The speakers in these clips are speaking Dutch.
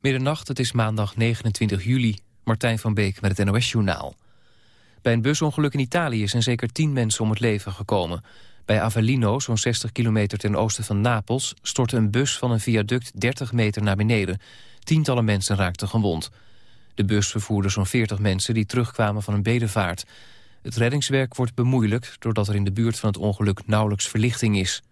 Middernacht, het is maandag 29 juli. Martijn van Beek met het NOS-journaal. Bij een busongeluk in Italië zijn zeker 10 mensen om het leven gekomen. Bij Avellino, zo'n 60 kilometer ten oosten van Napels... stortte een bus van een viaduct 30 meter naar beneden. Tientallen mensen raakten gewond. De bus vervoerde zo'n 40 mensen die terugkwamen van een bedevaart. Het reddingswerk wordt bemoeilijkt... doordat er in de buurt van het ongeluk nauwelijks verlichting is.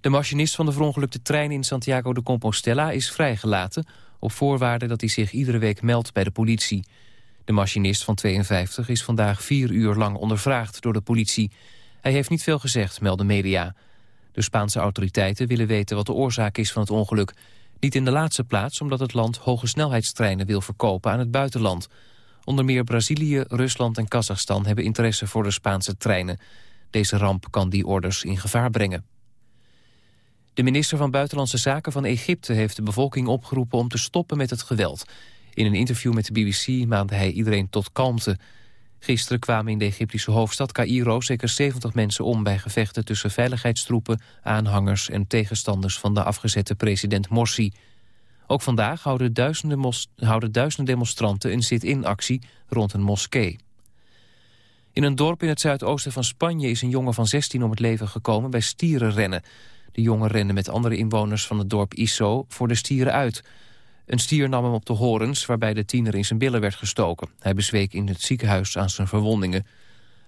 De machinist van de verongelukte trein in Santiago de Compostela is vrijgelaten... op voorwaarde dat hij zich iedere week meldt bij de politie. De machinist van 52 is vandaag vier uur lang ondervraagd door de politie. Hij heeft niet veel gezegd, melden media. De Spaanse autoriteiten willen weten wat de oorzaak is van het ongeluk. Niet in de laatste plaats omdat het land hoge snelheidstreinen wil verkopen aan het buitenland. Onder meer Brazilië, Rusland en Kazachstan hebben interesse voor de Spaanse treinen. Deze ramp kan die orders in gevaar brengen. De minister van Buitenlandse Zaken van Egypte heeft de bevolking opgeroepen om te stoppen met het geweld. In een interview met de BBC maande hij iedereen tot kalmte. Gisteren kwamen in de Egyptische hoofdstad Cairo zeker 70 mensen om bij gevechten tussen veiligheidstroepen, aanhangers en tegenstanders van de afgezette president Morsi. Ook vandaag houden duizenden, houden duizenden demonstranten een zit-in-actie rond een moskee. In een dorp in het zuidoosten van Spanje is een jongen van 16 om het leven gekomen bij stierenrennen. De jongen rende met andere inwoners van het dorp Iso voor de stieren uit. Een stier nam hem op de horens, waarbij de tiener in zijn billen werd gestoken. Hij bezweek in het ziekenhuis aan zijn verwondingen.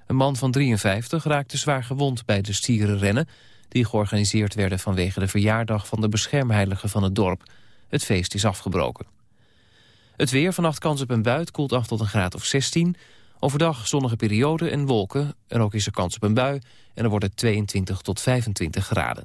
Een man van 53 raakte zwaar gewond bij de stierenrennen... die georganiseerd werden vanwege de verjaardag van de beschermheilige van het dorp. Het feest is afgebroken. Het weer, vannacht kans op een buit, koelt af tot een graad of 16. Overdag zonnige periode en wolken. En ook is er kans op een bui. En dan wordt het 22 tot 25 graden.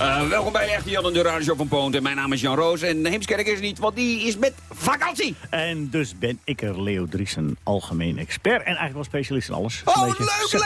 Uh, welkom bij Echte Jan en de Radio van Poont. En mijn naam is Jan Roos en Heemskerk is niet, want die is met vakantie. En dus ben ik er, Leo Driesen, algemeen expert en eigenlijk wel specialist in alles. Oh, leuk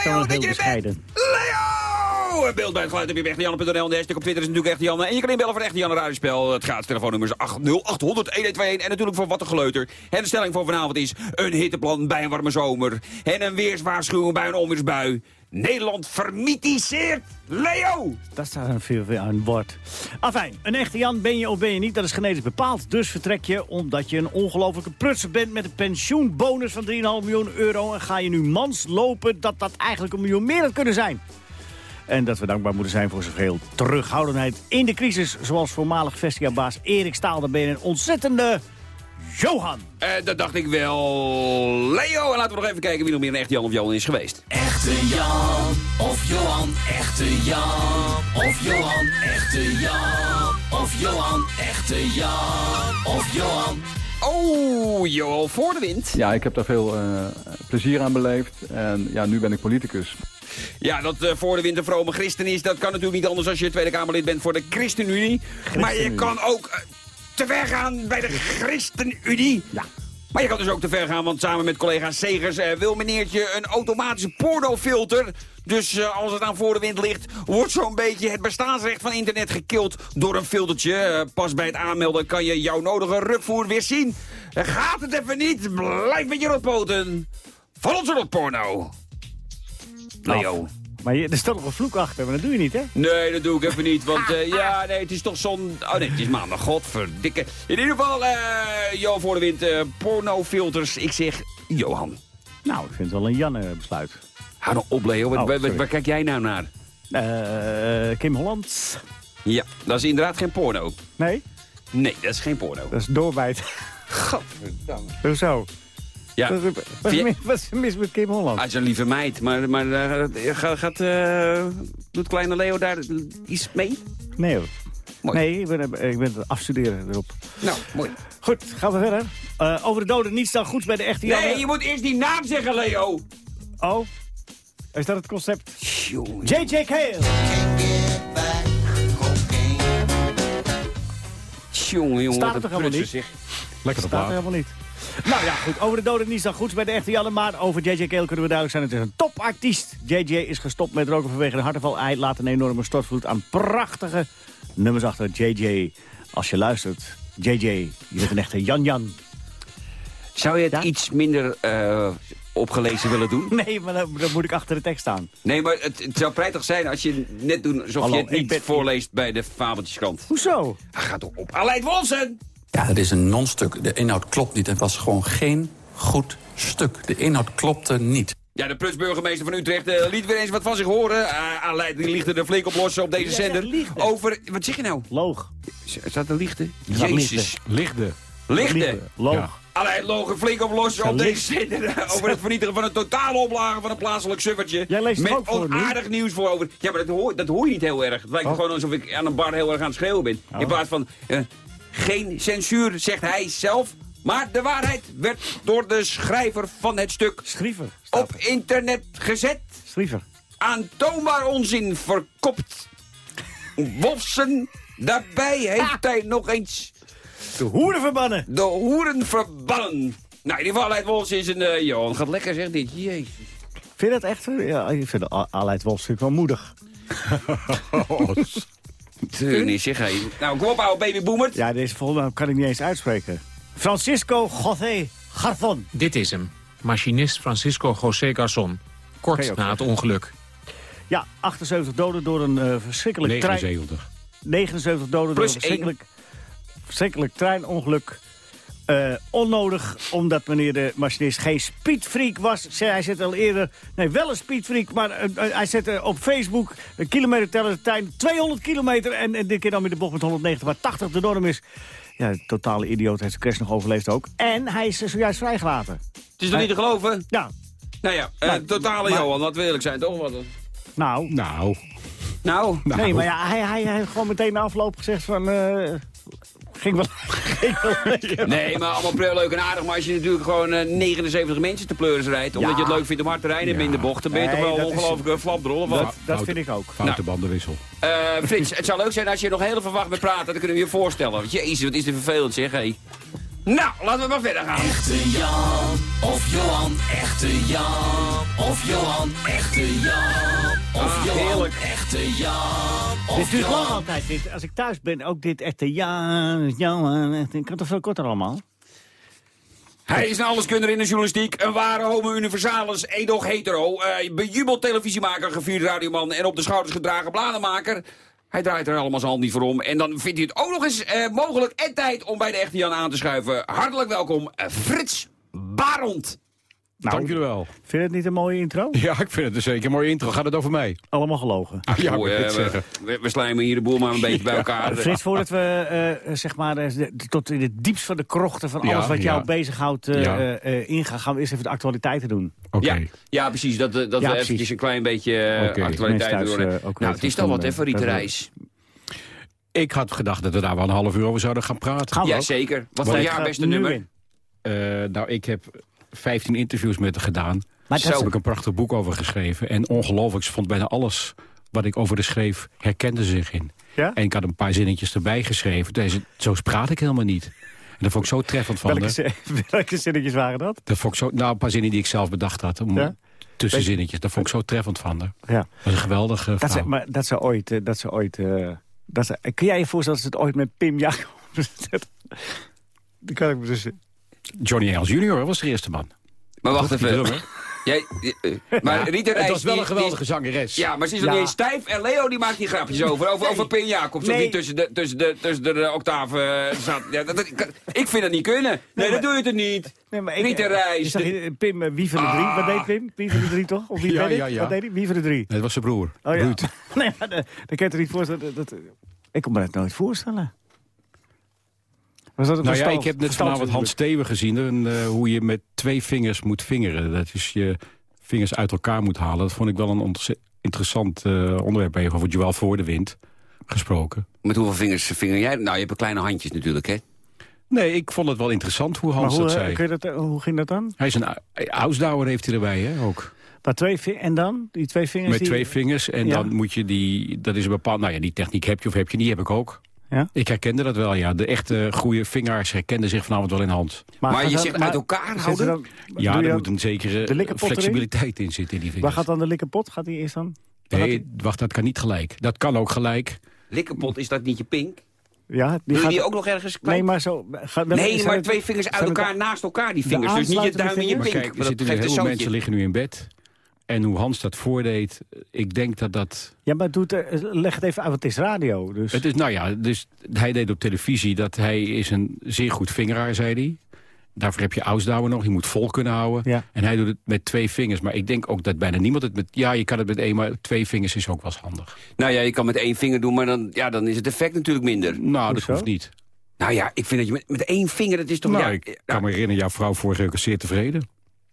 Leo dat je bent! Leo! Beeld bij het geluid heb je bij jan.nl. En de hashtag op Twitter is natuurlijk Echte Jan. En je kan inbellen voor Echte Jan Radiospel. Het gaat telefoonnummer is 80800 1121. En natuurlijk voor wat een geleuter. En de stelling voor vanavond is een hitteplan bij een warme zomer. En een weerswaarschuwing bij een onweersbui. Nederland vermitiseert Leo. Dat staat een veel aan woord. Afijn, een echte Jan ben je of ben je niet, dat is genetisch bepaald. Dus vertrek je omdat je een ongelofelijke prutser bent... met een pensioenbonus van 3,5 miljoen euro... en ga je nu mans lopen dat dat eigenlijk een miljoen meer had kunnen zijn. En dat we dankbaar moeten zijn voor zoveel terughoudendheid in de crisis. Zoals voormalig Vestia-baas Erik Staal. Dan ben je een ontzettende Johan. Uh, dat dacht ik wel. Leo. En laten we nog even kijken wie nog meer een echte Jan of Johan is geweest. Echte Jan of Johan. Echte Jan of Johan. Echte Jan of Johan. Echte Jan of Johan. Oh, Johan voor de wind. Ja, ik heb daar veel uh, plezier aan beleefd. En ja, nu ben ik politicus. Ja, dat uh, voor de wind een vrome christen is, dat kan natuurlijk niet anders als je Tweede Kamerlid bent voor de ChristenUnie. Maar je kan ook te ver gaan bij de ChristenUnie. Ja. Maar je kan dus ook te ver gaan, want samen met collega Segers uh, wil meneertje een automatische pornofilter. Dus uh, als het aan voor de wind ligt, wordt zo'n beetje het bestaansrecht van internet gekild door een filtertje. Uh, pas bij het aanmelden kan je jouw nodige rukvoer weer zien. gaat het even niet, blijf met je rotpoten. Van onze rotporno. Leo. Maar je, er staat nog een vloek achter, maar dat doe je niet, hè? Nee, dat doe ik even niet, want uh, ja, nee, het is toch zon... Oh nee, het is maandag, godverdikke. In ieder geval, uh, Jo voor de wind, uh, pornofilters. Ik zeg, Johan. Nou, ik vind het wel een Janne-besluit. Hou nou op, Leo. Oh, waar, waar, kijk jij nou naar? Kim Holland. Ja, dat is inderdaad geen porno. Nee? Nee, dat is geen porno. Dat is doorbijt. Godverdamme. Hoezo? Ja. Wat, wat, is, wat is er mis met Kim Holland? Hij is een lieve meid, maar, maar uh, gaat, uh, doet kleine Leo daar iets mee? Nee hoor. Mooi. Nee, ik ben, ik ben het afstuderen erop. Nou, mooi. Goed, gaan we verder. Uh, over de doden niets dan goeds bij de echte Jan. Nee, je moet eerst die naam zeggen, Leo. Oh, is dat het concept? J.J. Cale. Jongen, jongen, Staat het toch helemaal niet? Zich. Lekker op Staat er helemaal niet. Nou ja, goed. Over de doden niet zo goed bij de echte Janne. Maar over JJ Keel kunnen we duidelijk zijn. Het is een topartiest. JJ is gestopt met roken vanwege een hartaanval. Hij laat een enorme stortvloed aan prachtige nummers achter. JJ, als je luistert. JJ, je bent een echte Jan-Jan. Zou je het Ja? iets minder eh, opgelezen willen doen? Nee, maar dan, dan moet ik achter de tekst staan. Nee, maar het, het zou prettig zijn als je net doet alsof Hallo, je het niet ben- voorleest bij de Fabeltjeskrant. Hoezo? Hij gaat toch op Aleid Wolsen! Ja, het is een non-stuk. De inhoud klopt niet. Het was gewoon geen goed stuk. De inhoud klopte niet. Ja, de prutsburgemeester van Utrecht eh, liet weer eens wat van zich horen. Uh, Aleid die liegt er flink op los op deze zender. liegde. Over, wat zeg je nou? Loog. Staat er lichten? Jezus. Lichte. Lichten. Liefde. Loog. Ja. Aleid loog er flink op los op deze zender. Over het vernietigen van een totale oplage van een plaatselijk suffertje. Jij leest Met ook onaardig nieuws voor over. Ja, maar dat hoor, dat hoor je niet heel erg. Het lijkt Oh. gewoon alsof ik aan een bar heel erg aan het schreeuwen ben. In plaats van, eh, geen censuur, zegt hij zelf. Maar de waarheid werd door de schrijver van het stuk Schriever. op er. internet gezet. Schriever. Aantoonbaar onzin verkopt. Wolfsen, daarbij heeft hij nog eens De hoeren verbannen. de hoeren verbannen. Nou, in ieder geval, Aleid Wolfs is een... eh joh, het gaat lekker zeg dit. Jezus. Vind je dat echt? Ja, ik vind Aleid Wolfs natuurlijk wel moedig. Tuurlijk niet, zeg hé. Nou, kom op, ouwe babyboomer. Ja, deze volgende naam kan ik niet eens uitspreken. Francisco José Garzon. Dit is hem. Machinist Francisco José Garzon. Kort na het ongeluk. Ja, 78 doden door een eh, verschrikkelijk trein... 79. 79 doden Plus door een verschrikkelijk, verschrikkelijk treinongeluk. Eh, onnodig, omdat meneer de machinist geen speedfreak was. Zei, hij zette al eerder, nee, wel een speedfreak, maar eh, eh, hij zette op Facebook een kilometerteller de trein 200 kilometer. En, en dit keer dan met de bocht met 190, waar 80 de norm is. Ja, totale idioot heeft de crash nog overleefd ook. En hij is zojuist vrijgelaten. Het is nog niet te geloven? Ja, Nou ja, eh, Nou, totale maar- Johan, laten we eerlijk zijn, toch? Wat, nou, Nou, nou, nee, maar ja, hij, hij, hij heeft gewoon meteen na afloop gezegd van... eh, ging wel, ging wel lekker. nee, maar allemaal leuk en aardig. Maar als je natuurlijk gewoon eh, 79 mensen te pleuris rijdt... omdat Ja. je het leuk vindt om hard te rijden en minder bochten... ben je Nee, toch wel ongelooflijk flapdrol of wat? Dat, dat vind ik ook. foute bandenwissel. Eh, Frits, het zou leuk zijn als je nog heel even wacht met praten. Dan kunnen we je voorstellen. Jezus, wat is dit vervelend zeg, hé. Nou, laten we maar verder gaan. Echte Jan of Johan, echte Jan of Johan, echte Jan of Ah, Johan, heerlijk. echte Jan Dit of duurt lang Johan. altijd. Dit, als ik thuis ben, ook dit echte ja, ja, echt, ik had het veel korter allemaal. Hij is een alleskunner in de journalistiek, een ware homo universalis, edoch hetero, eh bejubeld televisiemaker, gevierd radioman en op de schouders gedragen bladenmaker. Hij draait er allemaal zijn hand niet voor om. En dan vindt hij het ook nog eens eh, mogelijk en tijd om bij de echte Jan aan te schuiven. Hartelijk welkom, eh, Frits Barond. Nou, Dank jullie wel. Vind je het niet een mooie intro? Ja, ik vind het een zeker een mooie intro. Gaat het over mij? Allemaal gelogen. Ah, ja, ik Goh, wil eh, we, we slijmen hier de boel maar een beetje bij elkaar. Frits, voordat we eh, zeg maar, eh, de- tot in het diepst van de krochten van Ja, alles wat jou ja. bezighoudt eh, Ja. eh, eh, ingaan, gaan we eerst even de actualiteiten doen. Oké. Ja, ja, precies. Dat, dat Ja, we precies. eventjes een klein beetje eh, ook nou, het is toch wat, hè, voor Reis. Ik had gedacht dat we daar wel een half uur over zouden gaan praten. Gaan we Ja, ook. zeker. Wat voor ga jaar beste nu nummer? Eh, nou, ik heb 15 interviews met haar gedaan. Maar Daar heb ik een prachtig boek over geschreven. En ongelooflijk, ze vond bijna alles wat ik over de schreef, herkende ze zich in. Ja? En ik had een paar zinnetjes erbij geschreven. Deze, zo praat ik helemaal niet. En dat vond ik zo treffend van welke, welke zinnetjes waren dat? Dat vond ik zo, nou, een paar zinnen die ik zelf bedacht had. Om, Ja? Tussenzinnetjes. Dat vond ik zo treffend van haar. Ja. Dat was een geweldige Dat vrouw. ze, maar dat ze ooit... eh, dat ze ooit eh, dat ze, kun jij je voorstellen dat ze het ooit met Pim Jacobs... Dat kan ik me dus... Johnny Engels junior was de eerste man. Maar wacht even. drummer. Jij, eh, maar Rita Reis... Het was wel een geweldige die- zangeres. Ja, maar ze is nog Ja. niet eens stijf. En Leo die maakt die grapjes over. Over, over Pin Jacobs. Nee. Of die tussen de, tussen de, tussen de, de octaven eh, zat. Ja, dat, dat- ik, ik vind dat niet kunnen. Nee, maar- dat doe je het niet. Nee, maar ik, Rita Reis. je zag Pim, eh, wie van de drie? Wat deed Pim? Wie van de drie toch? Of wie Ja, ja, ja. Wat deed hij? Wie van de drie? Nee, dat was zijn broer. Oh ja. Ruud. Nee, maar eh, dan kan je het niet voorstellen. Dat, dat- ik kon me dat nooit voorstellen. Was dat een Nou ja, ik heb net vanavond Hans Steven gezien. En, eh, hoe je met twee vingers moet vingeren. Dat is je vingers uit elkaar moet halen. Dat vond ik wel een interessant eh, onderwerp. Even over Joël voor de wind gesproken. Met hoeveel vingers vinger jij? Nou, je hebt kleine handjes natuurlijk, hè? Nee, ik vond het wel interessant hoe Maar Hans hoe, dat eh, zei. kun je dat, hoe ging dat dan? Hij is een Ausdauer heeft hij erbij, hè, ook. Maar twee en dan? Die twee vingers Met die... twee vingers. En Ja. dan moet je die... Dat is een bepaald... Nou ja, die techniek heb je of heb je niet. Heb ik ook. Ja? Ik herkende dat wel, ja. De echte goede vingeraars herkenden zich vanavond wel in hand. Maar je dan- zegt uit elkaar houden? er dan- Ja, er moet een zekere flexibiliteit in zitten in die Waar vingers. gaat dan de likkerpot? Gaat die eerst dan? Waar Nee, wacht, dat kan niet gelijk. Dat kan ook gelijk. Likkerpot, is dat niet je pink? Ja, die Wil je gaat... die ook nog ergens kwijt? Nee, maar zo... Nee, maar het- twee vingers uit elkaar naast elkaar, die vingers. Dus niet je duim en je vingers? Maar pink. kijk, er zitten heel een veel mensen liggen nu in bed. En hoe Hans dat voordeed, ik denk dat dat... Ja, maar doe het, eh, leg het even uit, want het is radio. Dus... Het is, nou ja, dus hij deed op televisie dat hij is een zeer goed vingeraar, zei hij. Daarvoor heb je ausdouwen nog, je moet vol kunnen houden. Ja. En hij doet het met twee vingers. Maar ik denk ook dat bijna niemand het met... Ja, je kan het met één, maar twee vingers is ook wel eens handig. Nou ja, je kan met één vinger doen, maar dan, ja, dan is het effect natuurlijk minder. Nou, dat hoeft niet. Nou ja, ik vind dat je met, met één vinger, dat is toch... Nou, ja, ik ja, kan me herinneren, jouw vrouw vorige week was zeer tevreden.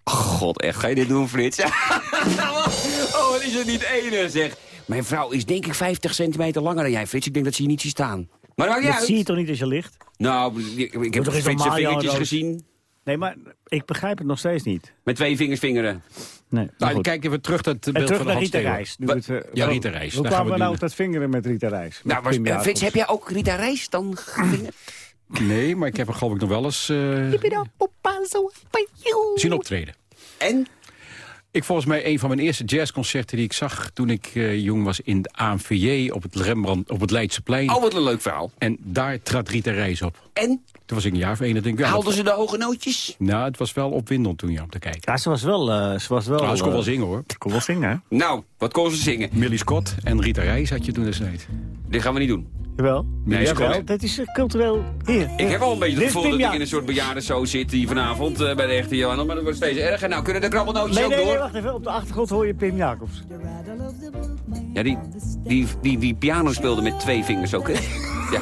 God, echt, ga je dit doen, Frits? oh, wat is het niet ene, zeg. Mijn vrouw is denk ik 50 centimeter langer dan jij, Frits. Ik denk dat ze je niet ziet staan. Maar dat Dat zie je toch niet als je ligt? Nou, ik, ik heb toch eens Frits' normaal, vingertjes gezien. Nee, maar ik begrijp het nog steeds niet. Met twee vingers vingeren. Nee, Nou, kijk even terug dat En beeld terug van naar Rita. Reis. Nu het, eh, Ja, Rita Reis, Hoe daar kwamen gaan we nou op dat vingeren met Rita Reis? Met Nou, Frits, heb jij ook Rita Reis dan gevingerd? Nee, maar ik heb er geloof ik nog wel eens eh, zien optreden. En? Ik volgens mij een van mijn eerste jazzconcerten die ik zag toen ik eh, jong was in de ANVJ op het Rembrandt op het Leidseplein. Oh, wat een leuk verhaal. En daar trad Rita Reis op. En? Toen was ik een jaar of één. en denk ik, ja, Haalden dat- ze de hoge nootjes? Nou, het was wel opwindend toen je om te kijken. Ja, ze was wel... eh, ze was wel Nou, ze kon eh, wel zingen hoor. Ze kon wel zingen, hè? Nou, wat kon ze zingen? Millie Scott en Rita Reis had je toen destijds. Dit gaan we niet doen. Jawel. Nee, Jawel, Scott. dat is eh, cultureel... Hier. Ik heb al een beetje het gevoel dat ik Ja- in een soort bejaardensoos zit hier vanavond eh, bij de echte Johan. Maar dat wordt steeds erger. Nou, kunnen de krabbelnootjes Nee, ook nee, nee, door? wacht even. Op de achtergrond hoor je Pim Jacobs. Ja, die, die, die, die piano speelde met twee vingers ook, hè? Ja.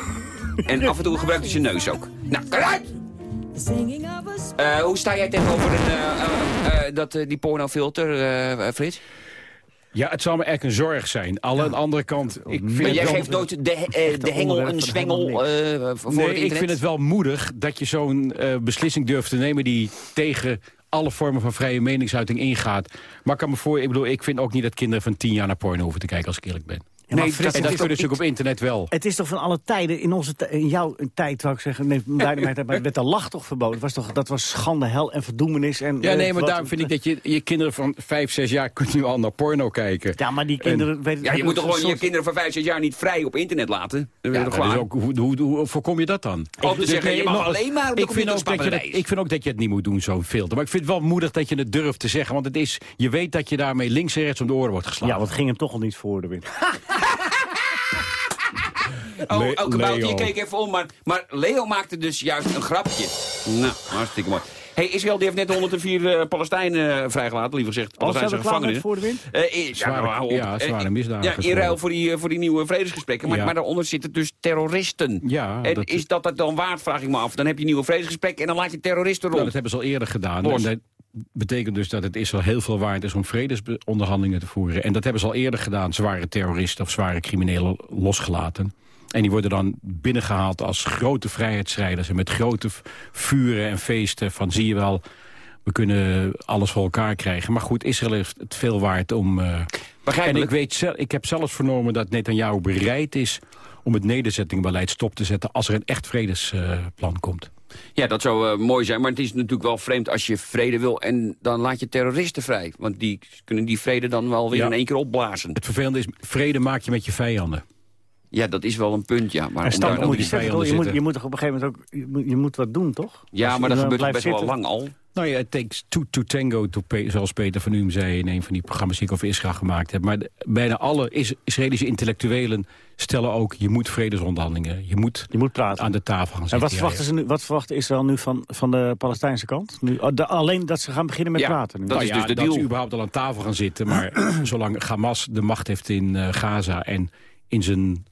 En af en toe gebruikte ze neus ook. Nou, kan uit! Eh, hoe sta jij tegenover een, eh, eh, eh, dat, eh, die pornofilter, eh Frits? Ja, het zal me echt een zorg zijn. Al aan de andere kant, ik vind Maar jij geeft nooit de, eh, de hengel een zwengel eh, voor Nee, het ik internet? vind het wel moedig dat je zo'n eh, beslissing durft te nemen... die tegen alle vormen van vrije meningsuiting ingaat. Maar ik kan me voor, ik bedoel, ik vind ook niet dat kinderen van tien jaar naar porno hoeven te kijken, als ik eerlijk ben. Ja, maar Nee, Frits, dat kunnen ze ook op internet wel. Het is toch van alle tijden, in, onze in jouw tijd zou ik zeggen, nee, tijd, maar werd de lach toch verboden? Was toch, dat was schande, hel en verdoemenis. En, Ja, eh, nee, maar wat- daarom vind ik dat je, je kinderen van vijf, zes jaar kunnen nu al naar porno kijken. Ja, maar die kinderen. Ja, je moet toch gewoon je kinderen van 5, 6 jaar niet vrij op internet laten? Je Ja, dat is ook, hoe, hoe, hoe voorkom je dat dan? Om te zeggen, je mag alleen maar op de ik vind, ook dat je ik vind ook dat je het niet moet doen, zo'n filter. Maar ik vind het wel moedig dat je het durft te zeggen. Want het is, je weet dat je daarmee links en rechts om de oren wordt geslagen. Ja, want het ging hem toch al niet voor de wind. Oh, Le- elke boutje, je keek even om. Maar, maar Leo maakte dus juist een grapje. Nou, hartstikke mooi. Hey, Israël die heeft net 104 eh, Palestijnen eh, vrijgelaten. Liever gezegd, Palestijnse met gevangenen. voor de wind? Eh, eh, Zware- nou, ja, zware misdadigers Ja, in ruil voor die, voor die nieuwe vredesgesprekken. Maar, Ja. maar daaronder zitten dus terroristen. Ja, en dat- is dat dat dan waard, vraag ik me af. Dan heb je nieuwe vredesgesprekken en dan laat je terroristen Nou, rond. dat hebben ze al eerder gedaan. Los. En dat betekent dus dat het Israël heel veel waard is om vredesonderhandelingen te voeren. En dat hebben ze al eerder gedaan. Zware terroristen of zware criminelen losgelaten. En die worden dan binnengehaald als grote vrijheidsstrijders. En met grote vuren en feesten van zie je wel... We kunnen alles voor elkaar krijgen. Maar goed, Israël heeft het veel waard om... eh, en ik, weet, ik heb zelfs vernomen dat Netanyahu bereid is... om het nederzettingbeleid stop te zetten... als er een echt vredesplan komt. Ja, dat zou eh, mooi zijn. Maar het is natuurlijk wel vreemd als je vrede wil... en dan laat je terroristen vrij. Want die kunnen die vrede dan wel weer Ja. in één keer opblazen. Het vervelende is, vrede maak je met je vijanden. Ja, dat is wel een punt, ja. Maar En stand dan moet je toch? je, moet, je moet toch op een gegeven moment ook... Je moet, je moet wat doen, toch? Ja, Als maar dat dan gebeurt blijft best wel lang al. Nou ja, it takes two to tango, to pay, zoals Peter van Uhm zei... in een van die programma's die ik over Israël gemaakt heb. Maar de- bijna alle Is- Israëlische intellectuelen stellen ook... je moet vredesonderhandelingen, je moet, Je moet praten. aan de tafel gaan En zitten. wat Ja, verwachten, ja. ze nu, wat verwacht Israël nu van, van de Palestijnse kant? Nu, oh, de- alleen dat ze gaan beginnen met Ja, praten. Nu. dat Nou is ja, dus de dat deal. ze überhaupt al aan tafel gaan zitten. Maar zolang Hamas de macht heeft in eh, Gaza... en in zijn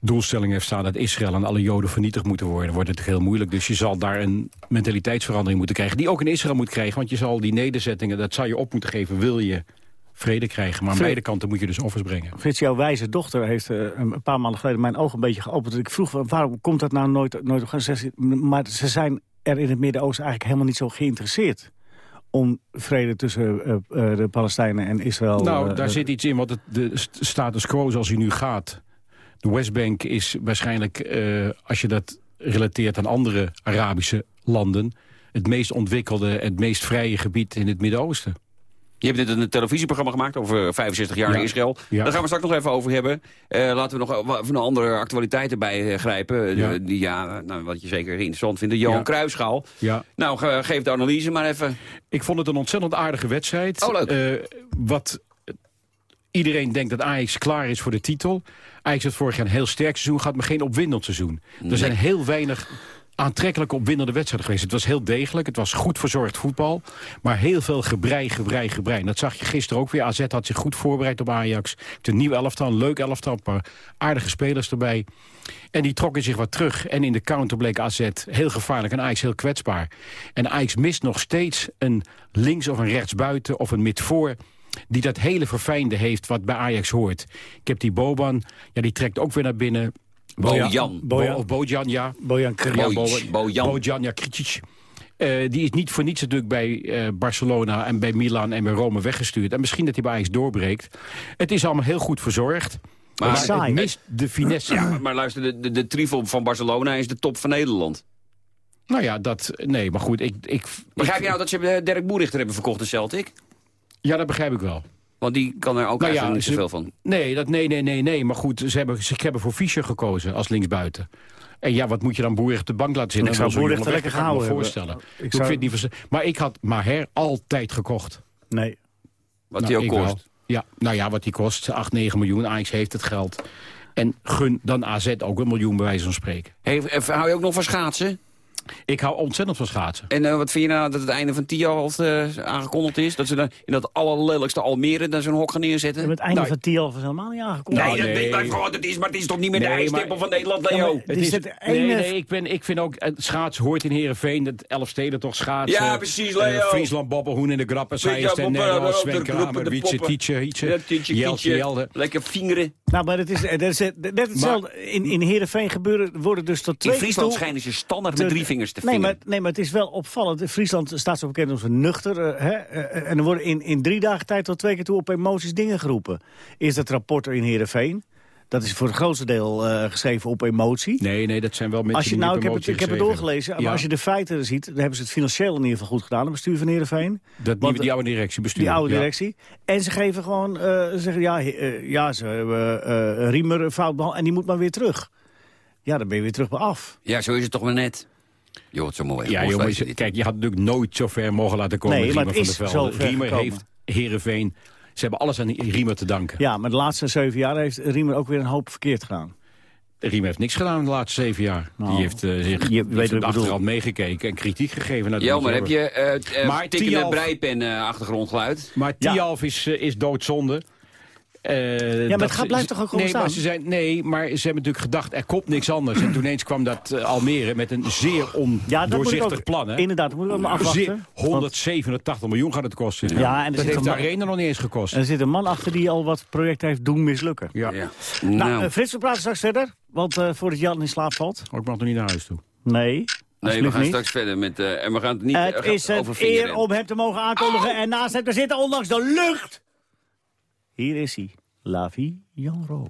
doelstelling heeft staan dat Israël en alle Joden vernietigd moeten worden... wordt het heel moeilijk. Dus je zal daar een mentaliteitsverandering moeten krijgen... die ook in Israël moet krijgen. Want je zal die nederzettingen, dat zal je op moeten geven... wil je vrede krijgen. Maar aan beide kanten moet je dus offers brengen. Frits, jouw wijze dochter heeft eh, een paar maanden geleden mijn ogen een beetje geopend. Ik vroeg, waarom komt dat nou nooit, nooit Maar ze zijn er in het Midden-Oosten eigenlijk helemaal niet zo geïnteresseerd... om vrede tussen eh, eh, de Palestijnen en Israël... nou, eh, daar zit iets in, want het, de st- status quo zoals hij nu gaat... De Westbank is waarschijnlijk, als je dat relateert aan andere Arabische landen... het meest ontwikkelde, het meest vrije gebied in het Midden-Oosten. Je hebt net een televisieprogramma gemaakt over 65 jaar Ja. Israël. Daar gaan we straks nog even over hebben. Eh, laten we nog even een andere actualiteit erbij eh, grijpen. Ja. Eh, die, ja, nou, wat je zeker interessant vindt. De Johan Ja. Cruijffschaal. Ja. Nou, ge- geef de analyse maar even. Ik vond het een ontzettend aardige wedstrijd. Oh, leuk. Eh, wat iedereen denkt dat Ajax klaar is voor de titel. Ajax heeft vorig jaar een heel sterk seizoen gehad, maar geen opwindend seizoen. Er zijn heel weinig aantrekkelijke opwindende wedstrijden geweest. Het was heel degelijk, het was goed verzorgd voetbal. Maar heel veel gebrei, gebrei, gebrei. En dat zag je gisteren ook weer. AZ had zich goed voorbereid op Ajax. Het een nieuw elftal, een leuk elftal, paar aardige spelers erbij. En die trokken zich wat terug. En in de counter bleek AZ heel gevaarlijk en Ajax heel kwetsbaar. En Ajax mist nog steeds een links- of een rechtsbuiten of een midvoor die dat hele verfijnde heeft wat bij Ajax hoort. Ik heb die Boban, ja, die trekt ook weer naar binnen. Bojan. Bo, of Bojan, ja. Bojan Bojic, Bojan. Bojan, ja. Eh, die is niet voor niets natuurlijk bij eh, Barcelona en bij Milan en bij Rome weggestuurd. En misschien dat hij bij Ajax doorbreekt. Het is allemaal heel goed verzorgd. Maar- Maar, Saai. het mist de finesse. Ja, maar luister, de, de, de trifel van Barcelona is de top van Nederland. Nou ja, dat... Nee, maar goed, ik... ik Begrijp ik- je nou dat ze eh, Dirk Boerichter hebben verkocht in Celtic? Ja, dat begrijp ik wel. Want die kan er ook Nou ja, eigenlijk niet ze- zoveel van. Nee, dat, nee, nee, nee, nee. Maar goed, ze hebben, ze hebben voor Fischer gekozen als linksbuiten. En ja, wat moet je dan Boerig op de bank laten zitten? Ik zou Boerichter jongen lekker ik me gehouden voorstellen. hebben. Ik Ik zou- vind het niet maar ik had Maher altijd gekocht. Nee. Wat Nou, die ook ik kost. wel. Ja, nou ja, wat die kost, 8, 9 miljoen. Ajax heeft het geld. En gun dan AZ ook een miljoen bij wijze van spreken. Hey, hou je ook nog van schaatsen? Ik hou ontzettend van schaatsen. En eh, wat vind je nou dat het einde van Tialf eh aangekondigd is? Dat ze dan in dat allerlelijkste Almere daar zo'n hok gaan neerzetten? En het einde Nou, van Tialf is helemaal niet aangekondigd. Nee, dat weet ik wat het is, maar het is toch niet meer de Nee, maar- van Nederland, Leo? Het is het ene- Nee, nee, ik, ben, ik vind ook, het schaatsen hoort in Heerenveen, het Elfsteden toch schaatsen. Ja, precies, Eh, Leo. Friesland, Bobbelhoen in de Grappen, Seijes, Bob, Nederland, eh, de Sven Kramer, de Wietse. Tietje, Kietje. Jelde. Lekker vingeren. Nou, maar het is, het is net hetzelfde. In, in Heerenveen gebeuren, worden dus tot In twee keer Friesland schijnen ze standaard met drie vingers te nee, vingeren. maar, nee, maar het is wel opvallend. Friesland staat zo bekend als een nuchter. eh, hè, eh, en er worden in, in drie dagen tijd tot twee keer toe op emoties dingen geroepen. Eerst het rapport in Heerenveen. Dat is voor het grootste deel eh, geschreven op emotie. Nee, nee, dat zijn wel mensen Als je, die nou, ik heb, het, ik heb het doorgelezen, maar als je de feiten ziet... dan hebben ze het financieel in ieder geval goed gedaan, het bestuur van Heerenveen. Dat nieuwe, Want, die oude directie bestuur. Die oude ja. directie. En ze geven gewoon, eh, ze zeggen, ja, eh, ja ze hebben eh, Riemer een fout behandeld en die moet maar weer terug. Ja, dan ben je weer terug bij af. Ja, zo is het toch maar net. Joh, het zo mooi. Ja, jongens, kijk, je had natuurlijk nooit zo ver mogen laten komen Nee, maar Riemer het van is zo ver Riemer gekomen. heeft Heerenveen, ze hebben alles aan Riemer te danken. Ja, maar de laatste zeven jaar heeft Riemer ook weer een hoop verkeerd gedaan. Riemer heeft niks gedaan in de laatste zeven jaar. Nou, die heeft uh, zich je weet de ik achterhand meegekeken en kritiek gegeven. naar de Ja, maar heb je eh eh, Maar tikkende breipen eh, achtergrondgeluid? Maar Tialf is, eh, is doodzonde. Eh, het dat gaat- ze- blijft toch ook gewoon nee, staan? Maar ze zijn, nee, maar ze hebben natuurlijk gedacht, er komt niks anders. En toen ineens kwam dat eh, Almere met een zeer Ja, ik ondoorzichtig ook, plan. Hè? Inderdaad, dat moet ik ook maar afwachten. Want- 187 miljoen gaat het kosten. Ja, en dat heeft de arena nog niet eens gekost. En er zit een man achter die al wat projecten heeft doen mislukken. Ja. Ja. Nou, Nou, eh, Frits, we praten straks verder. Want eh voordat Jan in slaap valt. Ook mag nog niet naar huis toe. Nee, nee, we gaan niet. straks verder met... eh, en we gaan het niet Het eh, is een eer om hem te mogen aankondigen. En naast hem te zitten, ondanks de lucht. Hier is hij. La vie Jan Roos.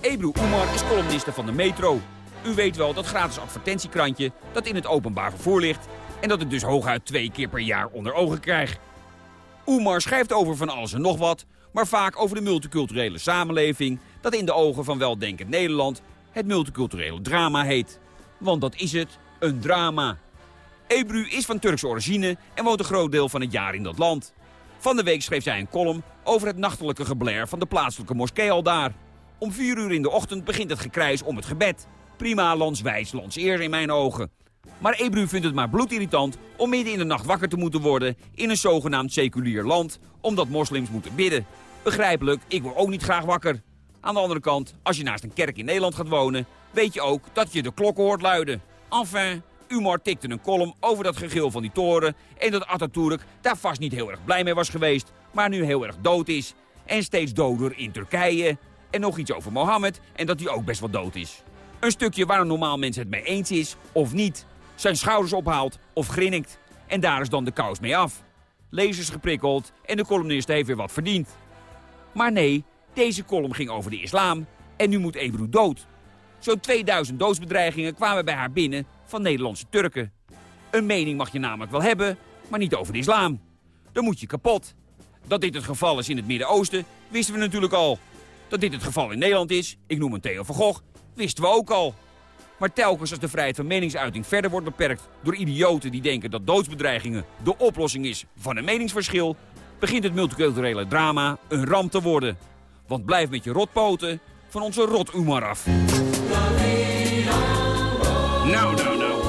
Ebru Oemar is columniste van de Metro. U weet wel, dat gratis advertentiekrantje dat in het openbaar vervoer ligt... en dat het dus hooguit twee keer per jaar onder ogen krijgt. Oemar schrijft over van alles en nog wat... maar vaak over de multiculturele samenleving... dat in de ogen van weldenkend Nederland het multiculturele drama heet. Want dat is het, een drama. Ebru is van Turkse origine en woont een groot deel van het jaar in dat land. Van de week schreef zij een column over het nachtelijke geblair van de plaatselijke moskee al daar. Om vier uur in de ochtend begint het gekrijs om het gebed. Prima, landswijs, landseer in mijn ogen. Maar Ebru vindt het maar bloedirritant om midden in de nacht wakker te moeten worden... in een zogenaamd seculier land, omdat moslims moeten bidden. Begrijpelijk, ik word ook niet graag wakker. Aan de andere kant, als je naast een kerk in Nederland gaat wonen... weet je ook dat je de klokken hoort luiden. Enfin, Umar tikte een column over dat gegil van die toren... en dat Atatürk daar vast niet heel erg blij mee was geweest... maar nu heel erg dood is. En steeds doder in Turkije. En nog iets over Mohammed en dat hij ook best wel dood is. Een stukje waar een normaal mens het mee eens is of niet. Zijn schouders ophaalt of grinnikt. En daar is dan de kous mee af. Lezers geprikkeld en de columnist heeft weer wat verdiend. Maar nee, deze column ging over de islam en nu moet Ebru dood. Zo'n 2000 doodsbedreigingen kwamen bij haar binnen van Nederlandse Turken. Een mening mag je namelijk wel hebben, maar niet over de islam. Dan moet je kapot. Dat dit het geval is in het Midden-Oosten, wisten we natuurlijk al. Dat dit het geval in Nederland is, ik noem een Theo van Gogh, wisten we ook al. Maar telkens als de vrijheid van meningsuiting verder wordt beperkt... door idioten die denken dat doodsbedreigingen de oplossing is van een meningsverschil... begint het multiculturele drama een ramp te worden. Want blijf met je rotpoten van onze rot af. Nou, nou, nou.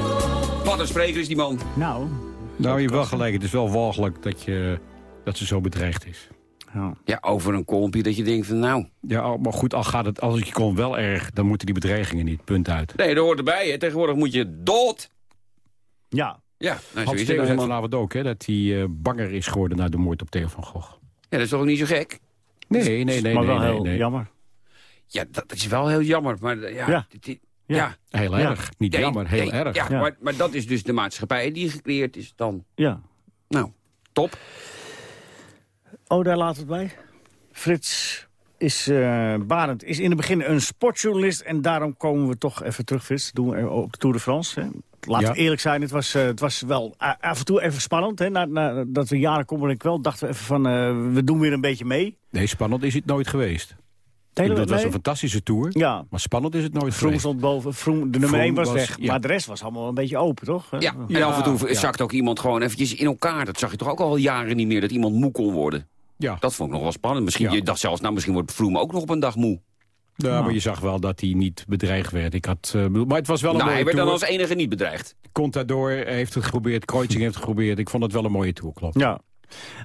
Wat een spreker is die man. Nou, Nou, je hebt wel gelijk. Het is wel walgelijk dat, je, dat ze zo bedreigd is. ja. Ja, over een kolompje dat je denkt van nou... Ja, maar goed, al gaat het als ik kon wel erg, dan moeten die bedreigingen niet. Punt uit. Nee, dat hoort erbij. Hè. Tegenwoordig moet je dood. ja. Ja, nou, Hans zei helemaal. vanavond ook hè, dat hij eh, banger is geworden na de moord op Theo van Gogh. Ja, dat is toch ook niet zo gek? Nee, nee, nee. nee, maar wel nee, heel nee. jammer. Ja, dat is wel heel jammer. Maar eh, ja, Ja. dit- dit- Ja. ja. Heel Ja. erg. Niet Nee, jammer, heel nee, erg. Ja, Ja. Maar, maar dat is dus de maatschappij die gecreëerd is dan. Ja. Nou, top. Oh, daar laat het bij. Frits is, eh Barend is in het begin een sportjournalist... en daarom komen we toch even terug, Frits. Doen we op de Tour de France. Hè. Laten Ja. we eerlijk zijn, het was, eh, het was wel af en toe even spannend. Hè. Na, na, dat we jaren komen ik wel, dachten we even van... eh, we doen weer een beetje mee. Nee, spannend is het nooit geweest. Hele het was een fantastische tour, Ja, maar spannend is het nooit Vroom stond boven. Vroom, de nummer Vroom 1 was, was- weg. ja. Maar de rest was allemaal een beetje open, toch? Ja, en af en toe ja. zakt ook iemand gewoon eventjes in elkaar. Dat zag je toch ook al jaren niet meer, dat iemand moe kon worden. Ja, Dat vond ik nog wel spannend. Misschien, Ja. je dacht zelfs, nou misschien wordt Vroom ook nog op een dag moe. ja, maar je zag wel dat hij niet bedreigd werd. Ik had, eh, maar het was wel een Nou, hij mooie werd dan als enige niet bedreigd. Contador heeft het geprobeerd, Kreutzing heeft het geprobeerd. Ik vond het wel een mooie tour, klopt. Ja.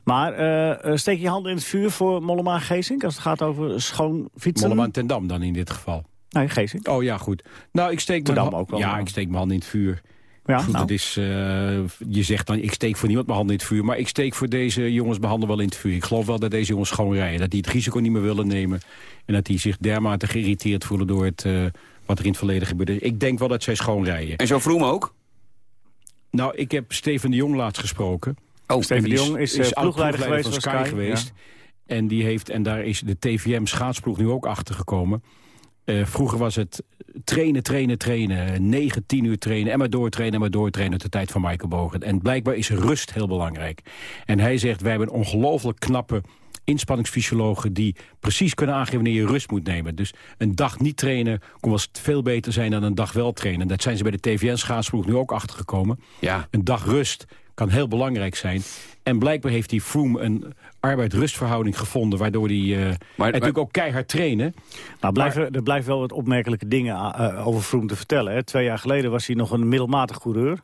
Maar eh, eh, steek je handen in het vuur voor Mollema en Geesink... als het gaat over schoon fietsen? Mollema en Ten Dam dan in dit geval. Nee, Geesink. Oh ja, goed. Nou, ik steek Ten mijn Dam hand- ook wel, Ja, ik steek mijn hand in het vuur. Ja, Goed, nou. dat is, eh, je zegt dan, ik steek voor niemand mijn hand in het vuur. Maar ik steek voor deze jongens mijn handen wel in het vuur. Ik geloof wel dat deze jongens schoon rijden. Dat die het risico niet meer willen nemen. En dat die zich dermate geïrriteerd voelen door het, eh, wat er in het verleden gebeurde. Ik denk wel dat zij schoon rijden. En zo Vroom ook? Nou, ik heb Steven de Jong laatst gesproken. Oh, Steven de Jong is, eh, oud ploegleider geweest van van Sky Sky, geweest. En, die heeft, en daar is de TVM schaatsploeg nu ook achter gekomen. Eh, vroeger was het trainen, trainen, trainen. 9, 10 uur trainen en maar doortrainen en maar doortrainen... tot de tijd van Michael Bogen. En blijkbaar is rust heel belangrijk. En hij zegt, wij hebben een ongelooflijk knappe inspanningsfysiologen... die precies kunnen aangeven wanneer je rust moet nemen. Dus een dag niet trainen kon wel veel beter zijn dan een dag wel trainen. Dat zijn ze bij de TVN-schaatsploeg nu ook achtergekomen. Ja. Een dag rust kan heel belangrijk zijn. En blijkbaar heeft die Froome een arbeid-rustverhouding gevonden... waardoor hij eh, en natuurlijk ook keihard trainen. Nou, blijven, er blijven wel wat opmerkelijke dingen eh, over Vroom te vertellen. Hè. Twee jaar geleden was hij nog een middelmatig coureur.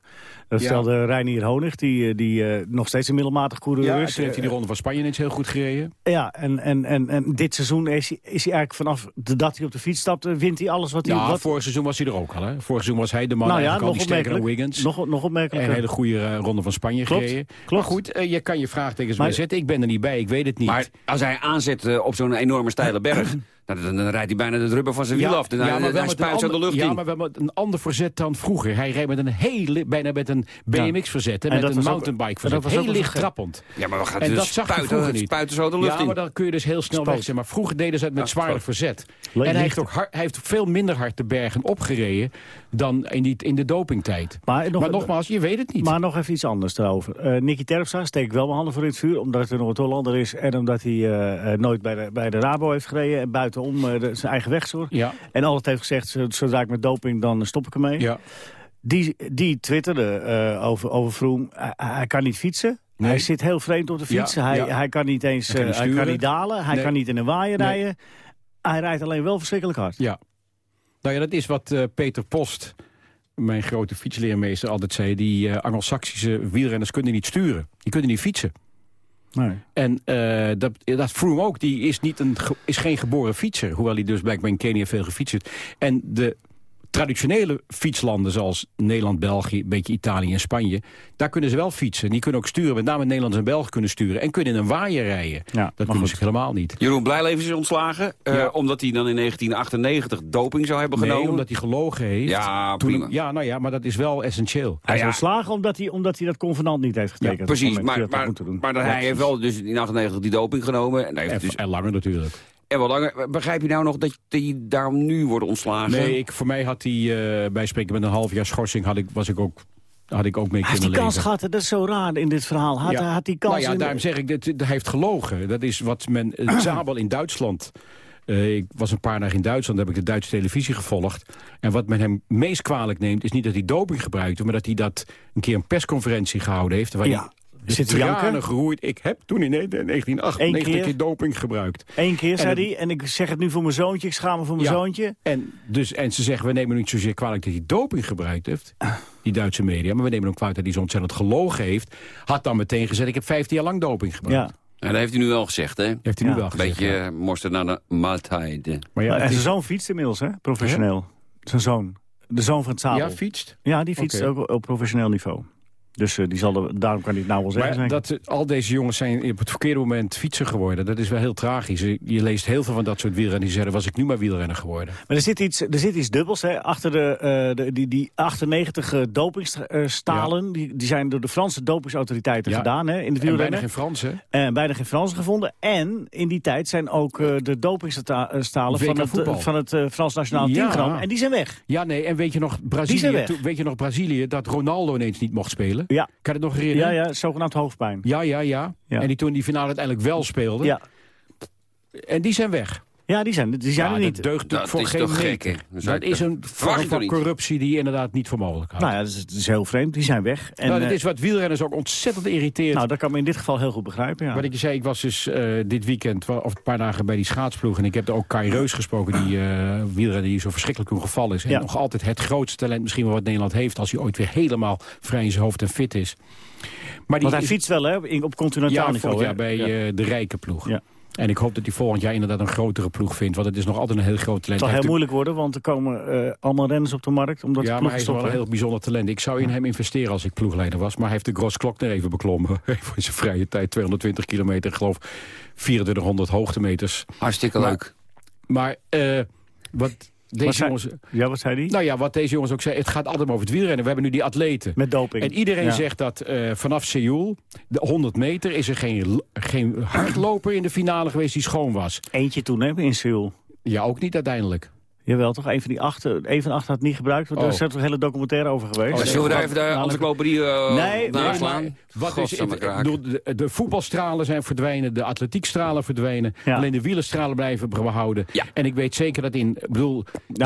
Dat Ja. stelde Reinier Honig, die, eh, die eh, nog steeds een middelmatig coureur Ja, is. toen heeft hij de Ronde van Spanje ineens heel goed gereden. Ja, en, en, en, en dit seizoen is hij, is hij eigenlijk vanaf de dat hij op de fiets stapte... wint hij alles wat hij... Ja, wat, vorig seizoen was hij er ook al. Hè? Vorig seizoen was hij de man nou ja, eigenlijk al nog die sterker dan. Wiggins. Nog, nog En opmerkelijk. een hele goede eh, Ronde van Spanje Klopt, gereden. klopt. Maar goed, je kan je vraagtekens Maar- zetten. Ik ben er niet bij, ik weet het niet. Maar als hij aanzet eh, op zo'n enorme steile berg... nou, dan, dan rijdt hij bijna het rubber van zijn wiel af. Dan, maar hij, wel hij spuit de lucht ja, in. maar wel met een ander verzet dan vroeger. Hij reed met een hele, bijna met een BMX-verzet. En Met dat een was ook- mountainbike-verzet. dat was ook Heel licht trappend. Ja, maar we gaan En dus dat spuiten, vroeger niet. spuiten zo de lucht ja, in. maar dan kun je dus heel snel weg zijn. Maar vroeger deden ze het met Ja, zwaarder spoot. verzet. Le- En hij heeft, ook hard, hij heeft veel minder hard de bergen opgereden... dan in, die, in de dopingtijd. Maar nog- maar nogmaals, je weet het niet. Maar nog even iets anders daarover. Eh Nicky Terpstra steek ik wel mijn handen voor in het vuur... omdat hij nog een Hollander is en omdat hij eh, eh, nooit bij de, bij de Rabo heeft gereden... en buitenom eh, de- zijn eigen weg zorgt. ja, En altijd heeft gezegd, zo- zodra ik met doping, dan stop ik ermee. ja. Die, die twitterde eh, over, over Vroom, hij, kan niet fietsen. Nee. Hij zit heel vreemd op de fiets. Ja, hij, ja. hij kan niet eens Hij kan eh, hij kan sturen. niet dalen. Hij Nee. kan niet in een waaier Nee. rijden. Hij rijdt alleen wel verschrikkelijk hard. Ja. Nou ja, dat is wat eh, Peter Post, mijn grote fietsleermeester, altijd zei. Die eh Anglo-Saxische wielrenners kunnen niet sturen. Die kunnen niet fietsen. En eh, dat, dat Froome ook, die is, niet een, is geen geboren fietser. Hoewel hij dus blijkbaar in Kenia veel gefietst. En de traditionele fietslanden zoals Nederland, België, een beetje Italië en Spanje... daar kunnen ze wel fietsen. Die kunnen ook sturen. Met name Nederlanders en Belgen kunnen sturen. En kunnen in een waaier rijden. dat kunnen ze helemaal niet. Jeroen Blijleven is ontslagen, eh, omdat hij dan in 1998 doping zou hebben genomen. Nee, omdat hij gelogen heeft. Ja, Toen- prima. ja, nou ja, maar dat is wel essentieel. Hij is ja. ontslagen omdat hij, omdat hij dat convenant niet heeft getekend. Precies, maar, maar, maar Ja, hij heeft wel dus in 98 die doping genomen. En, hij heeft En, dus, en langer natuurlijk. En wat langer. Begrijp je nou nog dat hij daarom nu wordt ontslagen? Nee, ik, voor mij had hij eh, bij spreken met een half jaar schorsing... Had ik, was ik ook, had ik ook mee Hij kunnen die kans leven. gehad, dat is zo raar in dit verhaal. Had, Ja. hij had die kans Nou ja, daarom zeg ik, dat, hij heeft gelogen. Dat is wat men, het Zabel in Duitsland... eh, ik was een paar dagen in Duitsland, heb ik de Duitse televisie gevolgd. En wat men hem meest kwalijk neemt, is niet dat hij doping gebruikte... maar dat hij dat een keer een persconferentie gehouden heeft... waar Ja. hij Zit te janken? geroerd. Ik heb toen in 1998 Eén keer? keer doping gebruikt. Eén keer, En zei hij. En ik zeg het nu voor mijn zoontje. Ik schaam me voor mijn Ja. zoontje. En, dus, en ze zeggen, we nemen niet zozeer kwalijk dat hij doping gebruikt heeft. Die Duitse media. Maar we nemen ook kwalijk dat hij zo ontzettend gelogen heeft. Had dan meteen gezegd, ik heb 15 jaar lang doping gebruikt. Ja. En dat heeft hij nu wel gezegd, hè? Heeft hij nu Ja. wel Een gezegd. beetje ja. mosterd naar de maaltijd. Maar ja, en het zijn zoon fietst inmiddels, hè? Professioneel. Zijn zoon. De zoon van het zadel. ja, fietst. Ja, die fietst ook op professioneel niveau. Dus eh, die zal er, daarom kan hij het nou wel zeggen. Maar dat, eh, al deze jongens zijn op het verkeerde moment fietser geworden. Dat is wel heel tragisch. Je je leest heel veel van dat soort wielrenners die zeggen... was ik nu maar wielrenner geworden. Maar er zit iets, er zit iets dubbels hè, achter de, eh, de, die, die 98 uh, dopingstalen. Die, die zijn door de Franse dopingsautoriteiten Ja. gedaan hè, in de En bijna wielrennen. geen Frans, hè? En bijna geen Fransen gevonden. En in die tijd zijn ook eh, de dopingstalen van het, eh, van het eh, Frans Nationaal Ja. Teamgram. En die zijn weg. Ja, nee. En weet je nog Brazilië, weet je nog Brazilië dat Ronaldo ineens niet mocht spelen? Ja, Kan je het nog ja, herinneren? ja zogenaamd hoofdpijn. ja, ja, ja. Ja. En die toen die finale uiteindelijk wel speelde. Ja, En die zijn weg. Ja die zijn, die zijn ja, er niet. dat deugt Dat voor is geen toch meter. Dat is een vorm van corruptie die je inderdaad niet voor mogelijk houdt. Nou ja, dat is, dat is heel vreemd. Die zijn weg. En, nou, dat eh, is wat wielrenners ook ontzettend irriteert. nou, dat kan me in dit geval heel goed begrijpen. Ja. Wat ik je zei, ik was dus eh, dit weekend, of een paar dagen bij die schaatsploeg... en ik heb er ook Kai Reus gesproken, die eh wielrenner die zo verschrikkelijk toen gevallen is. En Ja. nog altijd het grootste talent misschien wel wat Nederland heeft... als hij ooit weer helemaal vrij in zijn hoofd en fit is. Maar die Want hij is- fietst wel hè, op continentaal ja, niveau. bij Ja. eh, de rijke ploeg. Ja. En ik hoop dat hij volgend jaar inderdaad een grotere ploeg vindt. Want het is nog altijd een heel groot talent. Het zal heel moeilijk worden, want er komen eh, allemaal renners op de markt. Omdat Ja, de maar hij is wel een heel bijzonder talent. Ik zou in hem investeren als ik ploegleider was. Maar hij heeft de Gros Klokner even beklommen. Even in zijn vrije tijd. 220 kilometer, ik geloof 2400 hoogtemeters. Hartstikke Maar- leuk. Maar eh, wat deze Wat zei- jongens... Ja, wat zei hij? Nou ja, wat deze jongens ook zei, het gaat altijd maar over het wielrennen. We hebben nu die atleten. Met doping. En iedereen Ja. zegt dat eh, vanaf Seoul, de 100 meter, is er geen, geen hardloper in de finale geweest die schoon was. Eentje toen hè, in Seoul. Ja, ook niet uiteindelijk. Jawel, toch? Een van die acht, een van acht had niet gebruikt. Want Oh. Er is toch een hele documentaire over geweest. Oh, zullen we daar even de encyclopedie uh, Nee, naar nee, slaan? maar wat is, de, de voetbalstralen zijn verdwijnen, de atletiekstralen verdwijnen. Ja. Alleen de wielerstralen blijven behouden. Ja. En ik weet zeker dat in, ik bedoel,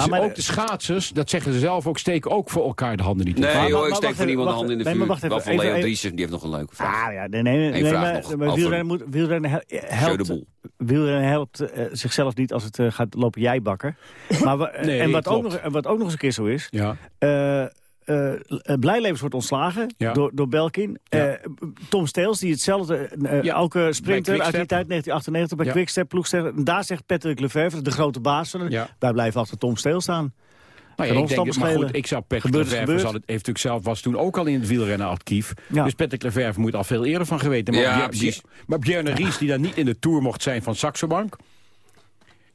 maar- ook de schaatsers, dat zeggen ze zelf ook, steken ook voor elkaar de handen niet in. Nee Maar- ik steek voor niemand de wacht hand in de. Nee, vuur. maar wacht even, Wel van even- Leo even- die heeft nog een leuke vraag. Ah ja, nee, nee, nee, Eén nee, vraag maar, nog maar over- wielrennen, moet, wielrennen helpt, wielrennen helpt eh, zichzelf niet als het eh, gaat lopen jij bakken. Maar wa- Nee, en, wat ook nog, en wat ook nog eens een keer zo is... Ja. eh eh, Blijlevens wordt ontslagen Ja. door, door Belkin. Ja. Eh, Tom Steels, die hetzelfde, eh Ja, elke bij sprinter uit die tijd, 1998, bij Ja. Quickstep, ploegster. En daar zegt Patrick Lefevre, de grote baas, van, Ja. wij blijven achter Tom Steels staan. Nou ja, ik denk, maar goed, ik zou Patrick Gebeurt Lefevre, zal het, heeft natuurlijk zelf, was toen ook al in het wielrennen actief. Ja. Dus Patrick Lefevre moet al veel eerder van geweten. Maar, Ja, maar Björn Ries, die dan niet in de Tour mocht zijn van Saxo Bank.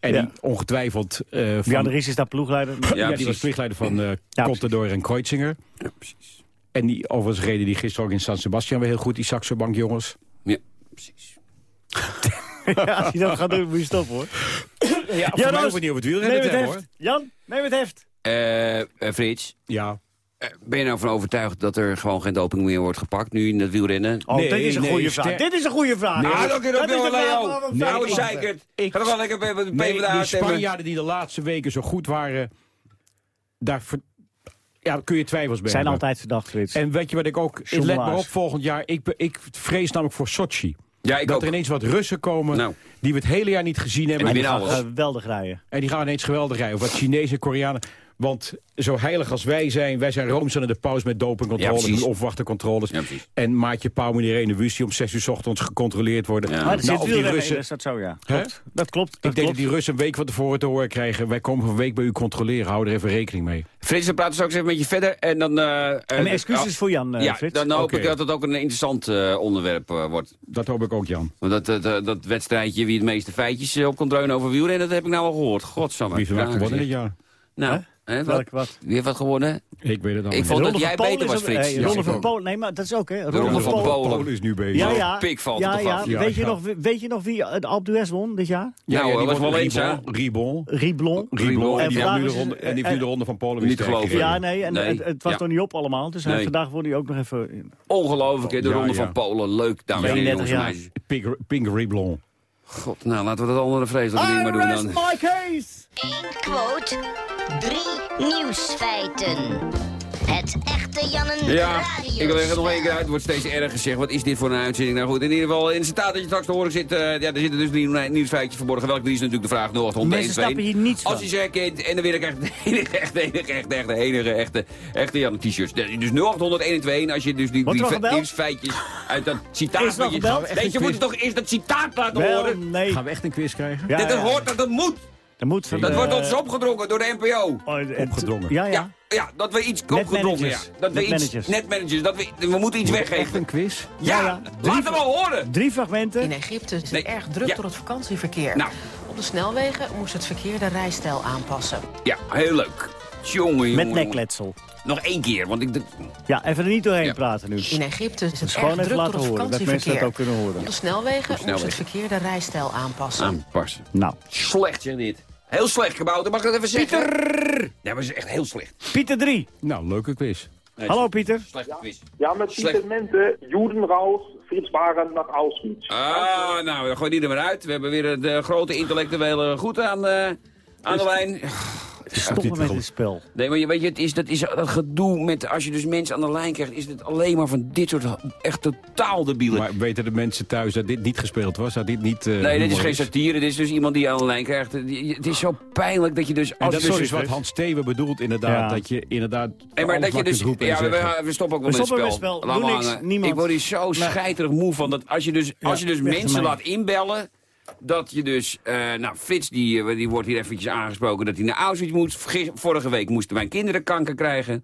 En Ja. die ongetwijfeld... eh van, Jan de Ries is daar ploegleider. ja, Ja, die was ploegleider van eh Ja, Contador en Kreuzinger. Ja, precies. En die, overigens reden die gisteren ook in San Sebastian weer heel goed, die Saxo Bank jongens. Ja, precies. ja, als je dat gaat doen, moet je stoppen hoor. Ja, Ja, voor mij Roos, hoeven we niet over het wielrennen hoor. Jan, neem het heft. Eh, eh, Frits, Ja. Ben je nou van overtuigd dat er gewoon geen doping meer wordt gepakt nu in het wielrennen? Oh, Nee, dit is een nee, goede vraag. Dit is een goede vraag. Nee, Ah, dat is de Leo. Nou, ik- zeikert. ik- Ga er wel lekker bij de Nee, die. Spanjaarden die de laatste weken zo goed waren... Daar ver- ja, kun je twijfels bij zijn altijd verdacht, Frits. En weet je wat ik ook... Schommelaars. Let maar op volgend jaar. Ik, ik vrees namelijk voor Sochi. Ja, ik dat ook. er ineens wat Russen komen Nou. die we het hele jaar niet gezien hebben. En En die gaan, alles. Geweldig rijden. en die gaan ineens geweldig rijden. Of wat Chinezen, Koreanen. Want zo heilig als wij zijn, wij zijn rooms aan de paus met dopingcontroles en opwachtencontroles. Ja, en Maatje Pauw, meneer die om 6 uur 's ochtends gecontroleerd worden. Ja. Maar Nou, die Russen, is dat zo, ja. Klopt. Dat klopt. Dat ik denk dat die Russen een week van tevoren te horen krijgen... wij komen een week bij u controleren, hou er even rekening mee. Frits, we praten straks even met je verder. En dan... eh, En eh, excuses oh, voor Jan, eh, Ja, Frits. dan hoop ik dat het ook een interessant eh, onderwerp wordt. Dat hoop ik ook, Jan. Want dat, dat, dat, dat wedstrijdje wie het meeste feitjes op kon dreunen over wielrennen... dat heb ik nou al gehoord. Godsamme. Wie verwacht gewonnen dit jaar? Nou, hè, wat? Welk wat? Wie heeft wat gewonnen? Ik weet het al. Ik vond dat jij van Polen beter is was, Frits. eh, Ja, Ronde ik van. Polen, nee, maar dat is ook, hè. Ronde van Polen. Polen. Polen is nu bezig. Ja, ja. pik valt ja, toch ja. af. Ja, weet, je nog, weet je nog wie het Alpe d'Huez won dit jaar? Ja, Nou, ja, dat die was wel eens, Ribon, Ribon. Riblon. Ribon. En die eh, heeft nu de ronde van Polen Niet te geloven. Ja, nee, en Nee. het, het was Ja. nog niet op allemaal. Dus vandaag won hij ook nog even... Ongelooflijk, hè, de Ronde van Polen. Leuk, dames en heren, 32 jongens en jaar. meisjes. Pink, Pink Riblon. God, nou, laten we dat andere vreselijke ding maar doen dan. my case! Eén quote, drie nieuwsfeiten. Het echte Jannen Ja, Radio ik wil er nog één keer uit. Het wordt steeds erger gezegd. Wat is dit voor een uitzending? Nou goed, in ieder geval, in het citaat dat je straks te horen zit... eh, ja, er zitten dus nieuw- nieuwsfeitjes verborgen. Welke drie is natuurlijk de vraag 0800 Mensen snappen hier niets van. Als je ze herkent, en dan wil ik echt de enige, echte, enige, echte, echte, enige, echte, echte Jan t-shirts. Dus 0800 112, als je dus die drie nieuwsfeitjes uit dat citaat... Wat je- je moet het toch eerst dat citaat laten Wel, horen? nee. Gaan we echt een quiz krijgen? Ja, dat, ja. dat hoort, dat, dat moet. Dat moet van Dat wordt ons opgedrongen door de NPO. Oh, Opgedrongen. Ja, ja. Ja, ja, dat we iets opgedrongen, ja. Netmanagers. Dat we iets, Netmanagers. dat we, we moeten iets Echt weggeven. een quiz? Ja, Ja, ja. laat hem wel horen. Drie fragmenten. In Egypte is het Nee, erg druk ja. door het vakantieverkeer. Nou. Op de snelwegen moest het verkeer de rijstijl aanpassen. Ja, heel leuk. Jongen. Met nekletsel. Nog één keer, want ik... Ja, even er niet doorheen Ja. praten nu. In Egypte is het Dus erg druk door het horen, dat mensen dat vakantieverkeer. ook kunnen horen. Op de snelwegen moest snelwegen. het verkeer de rijstijl aanpassen. Aanpassen. Nou, Slecht, zeg dit. Heel slecht gebouwd, mag ik dat even zeggen? Pieter! Ja, maar het is echt heel slecht. Pieter 3. Nou, leuke quiz. Nee, Hallo Pieter. Slechte quiz. Ja, met Slecht. Pieter Mente, Juden raus, Frits Barend naar Auschwitz. Ah, nou, dan gooi die er maar uit. We hebben weer de grote intellectuele goed aan, eh, aan de lijn. Stoppen met dit spel. Nee, maar je weet je, het is, dat is dat gedoe met... Als je dus mensen aan de lijn krijgt, is het alleen maar van dit soort echt totaal debielen. Maar weten de mensen thuis dat dit niet gespeeld was? Dat dit niet... eh, Nee, dit is geen satire. Dit is dus iemand die je aan de lijn krijgt. Het is zo pijnlijk dat je dus... En dat je is dus wat Hans Steven bedoelt inderdaad. Ja. Dat je inderdaad maar dat je dus, ja, we, we stoppen ook wel We met het stoppen spel. het. Laat niks. Niemand. Ik word hier zo scheiterig moe van. Dat als je dus, als je dus mensen laat inbellen... Dat je dus... eh, nou, Frits die, eh, die wordt hier eventjes aangesproken dat hij naar Auschwitz moet. Vergis- Vorige week moesten mijn kinderen kanker krijgen.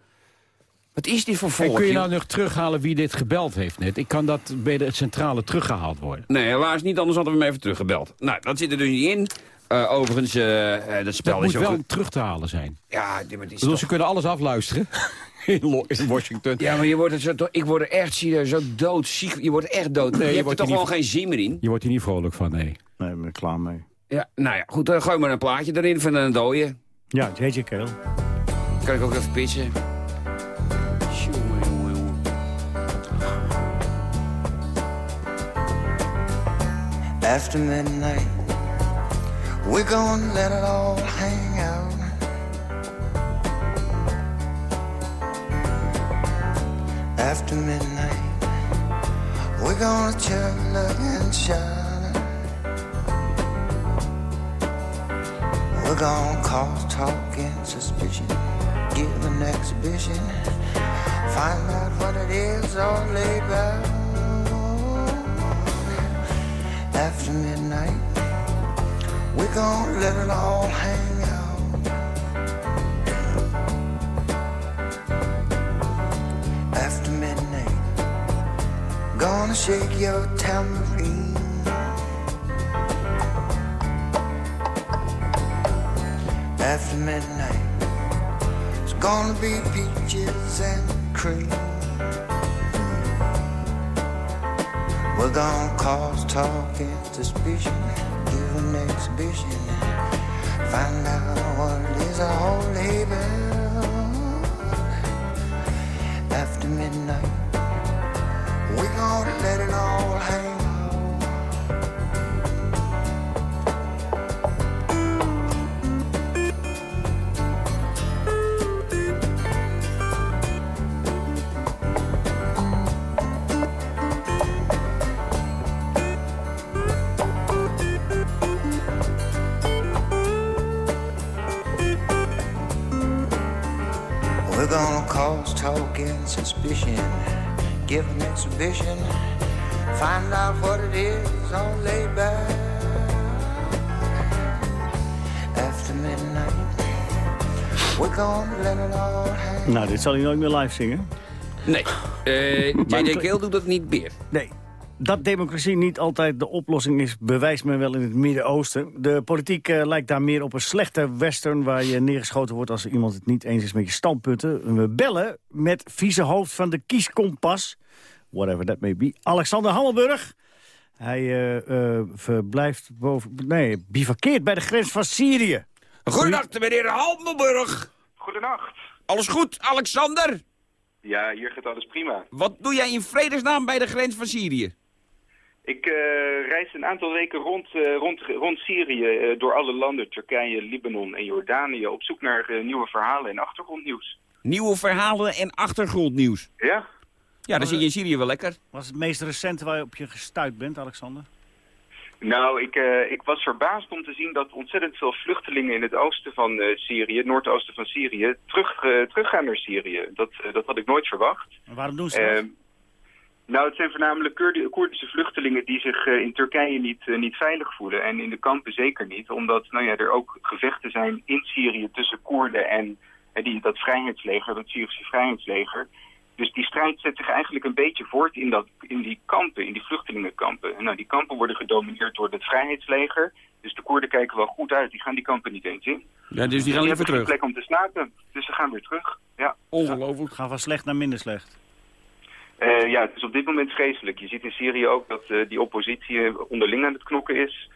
Wat is dit voor En kun je nou nog terughalen wie dit gebeld heeft net? Ik kan dat bij de centrale teruggehaald worden. Nee, helaas niet, anders hadden we hem even teruggebeld. Nou, dat zit er dus niet in. Eh, overigens, eh, dat spel Dat is moet ook... wel terug te halen zijn. Ja, is toch- ze kunnen alles afluisteren in, Washington. Ja, maar je wordt er zo, ik word er echt zo doodziek. Je wordt echt dood. Nee, je, je hebt er wordt toch gewoon geen zin meer in. Je wordt hier niet vrolijk van, nee. Nee, ik ben er klaar mee. Ja, nou ja, goed, dan gooi maar een plaatje erin van een dooie. Ja, JJ Kale. Kan ik ook even pitchen. Jongen, jongen, jongen. After midnight, we're gonna let it all hang out. After midnight, we're gonna chug, look, and shine. We're gonna cause talk and suspicion, give an exhibition, find out what it is all about after midnight. We're gonna let it all hang out. Gonna shake your tambourine. After midnight, it's gonna be peaches and cream. We're gonna cause talk and suspicion, give an exhibition, find out what it is all exhibition. Find out what it is laid back. After midnight. We're gonna let it all hang. Nou, dit zal hij nooit meer live zingen. Nee. Eh J.J. Keel doet dat niet meer. Nee. Dat democratie niet altijd de oplossing is, bewijst men wel in het Midden-Oosten. De politiek eh, lijkt daar meer op een slechte western... waar je neergeschoten wordt als iemand het niet eens is met je standpunten. We bellen met vicehoofd van de kieskompas, whatever that may be, Alexander Hammelburg. Hij eh, eh, verblijft boven, nee, bivakkeert bij de grens van Syrië. Goedendag, meneer Halmenburg. Goedenacht. Alles goed, Alexander? Ja, hier gaat alles prima. Wat doe jij in vredesnaam bij de grens van Syrië? Ik eh, reis een aantal weken rond, eh, rond, rond Syrië eh, door alle landen, Turkije, Libanon en Jordanië, op zoek naar eh, nieuwe verhalen en achtergrondnieuws. Nieuwe verhalen en achtergrondnieuws. Ja? Ja, dan zit je in Syrië wel lekker. Wat is het meest recente waar je op je gestuurd bent, Alexander? Nou, ik, eh, ik was verbaasd om te zien dat ontzettend veel vluchtelingen in het oosten van eh, Syrië, het noordoosten van Syrië, terug, eh, teruggaan naar Syrië. Dat, dat had ik nooit verwacht. En waarom doen ze dat? Ehm, nou, het zijn voornamelijk Koerdi- Koerdische vluchtelingen die zich eh, in Turkije niet, niet veilig voelen. En in de kampen zeker niet. Omdat nou ja, er ook gevechten zijn in Syrië tussen Koerden en eh, die, dat vrijheidsleger, dat Syrische vrijheidsleger. Dus die strijd zet zich eigenlijk een beetje voort in, dat, in die kampen, in die vluchtelingenkampen. En nou, die kampen worden gedomineerd door het vrijheidsleger. Dus de Koerden kijken wel goed uit, die gaan die kampen niet eens in. Ja, dus die gaan geen terug. plek om te slapen, dus ze gaan weer terug. Ja. Ongelooflijk. Gaan van slecht naar minder slecht. Eh, ja, het is op dit moment vreselijk. Je ziet in Syrië ook dat eh, die oppositie eh, onderling aan het knokken is.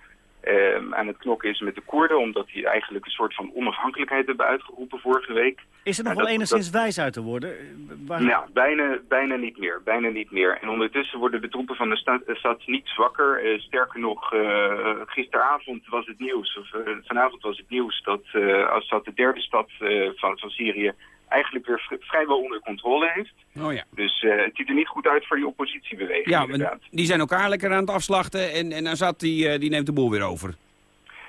Ehm, aan het knokken is met de Koerden, omdat die eigenlijk een soort van onafhankelijkheid hebben uitgeroepen vorige week. Is er nog wel dat- enigszins wijs uit te worden? Eh, Waar... Ja, bijna, bijna niet meer. Bijna niet meer. En ondertussen worden de troepen van de stad, Assad niet zwakker. Eh, sterker nog, eh, gisteravond was het nieuws, of eh, vanavond was het nieuws, dat eh, Assad de derde stad eh, van, van Syrië eigenlijk weer vri- vrijwel onder controle heeft. Oh ja. Dus eh, het ziet er niet goed uit voor die oppositiebeweging. Ja, inderdaad. die zijn elkaar lekker aan het afslachten en, en Assad die, eh, die neemt de boel weer over.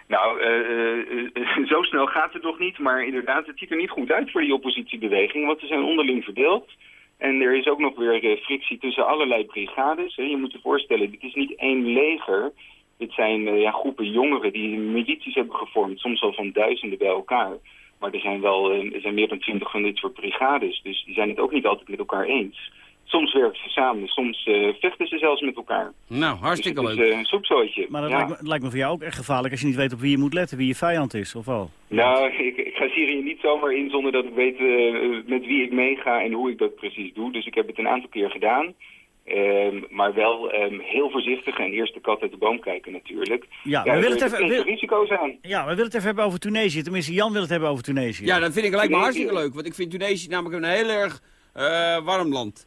Nou, eh, zo snel gaat het nog niet, maar inderdaad, het ziet er niet goed uit voor die oppositiebeweging, want ze zijn onderling verdeeld. En er is ook nog weer frictie tussen allerlei brigades. Hè. Je moet je voorstellen, dit is niet één leger. Dit zijn ja, groepen jongeren die milities hebben gevormd, soms al van duizenden bij elkaar. Maar er zijn wel eh, er zijn meer dan twintig van dit soort brigades, dus die zijn het ook niet altijd met elkaar eens. Soms werken ze samen, soms eh, vechten ze zelfs met elkaar. Nou, hartstikke dus het leuk. is eh, een soepzooitje. Maar dat ja. lijkt, me, lijkt me voor jou ook echt gevaarlijk als je niet weet op wie je moet letten, wie je vijand is, of wel? Nou, ik, ik ga Syrië niet zomaar in zonder dat ik weet met wie ik meega en hoe ik dat precies doe. Dus ik heb het een aantal keer gedaan. Ehm, maar wel ehm, heel voorzichtig en eerst de kat uit de boom kijken natuurlijk. Ja, we willen het even- wil- risico's aan. Ja, we willen het even hebben over Tunesië. Tenminste, Jan wil het hebben over Tunesië. Ja, dat vind ik lijkt me Tunesië. hartstikke leuk, want ik vind Tunesië namelijk een heel erg eh, warm land.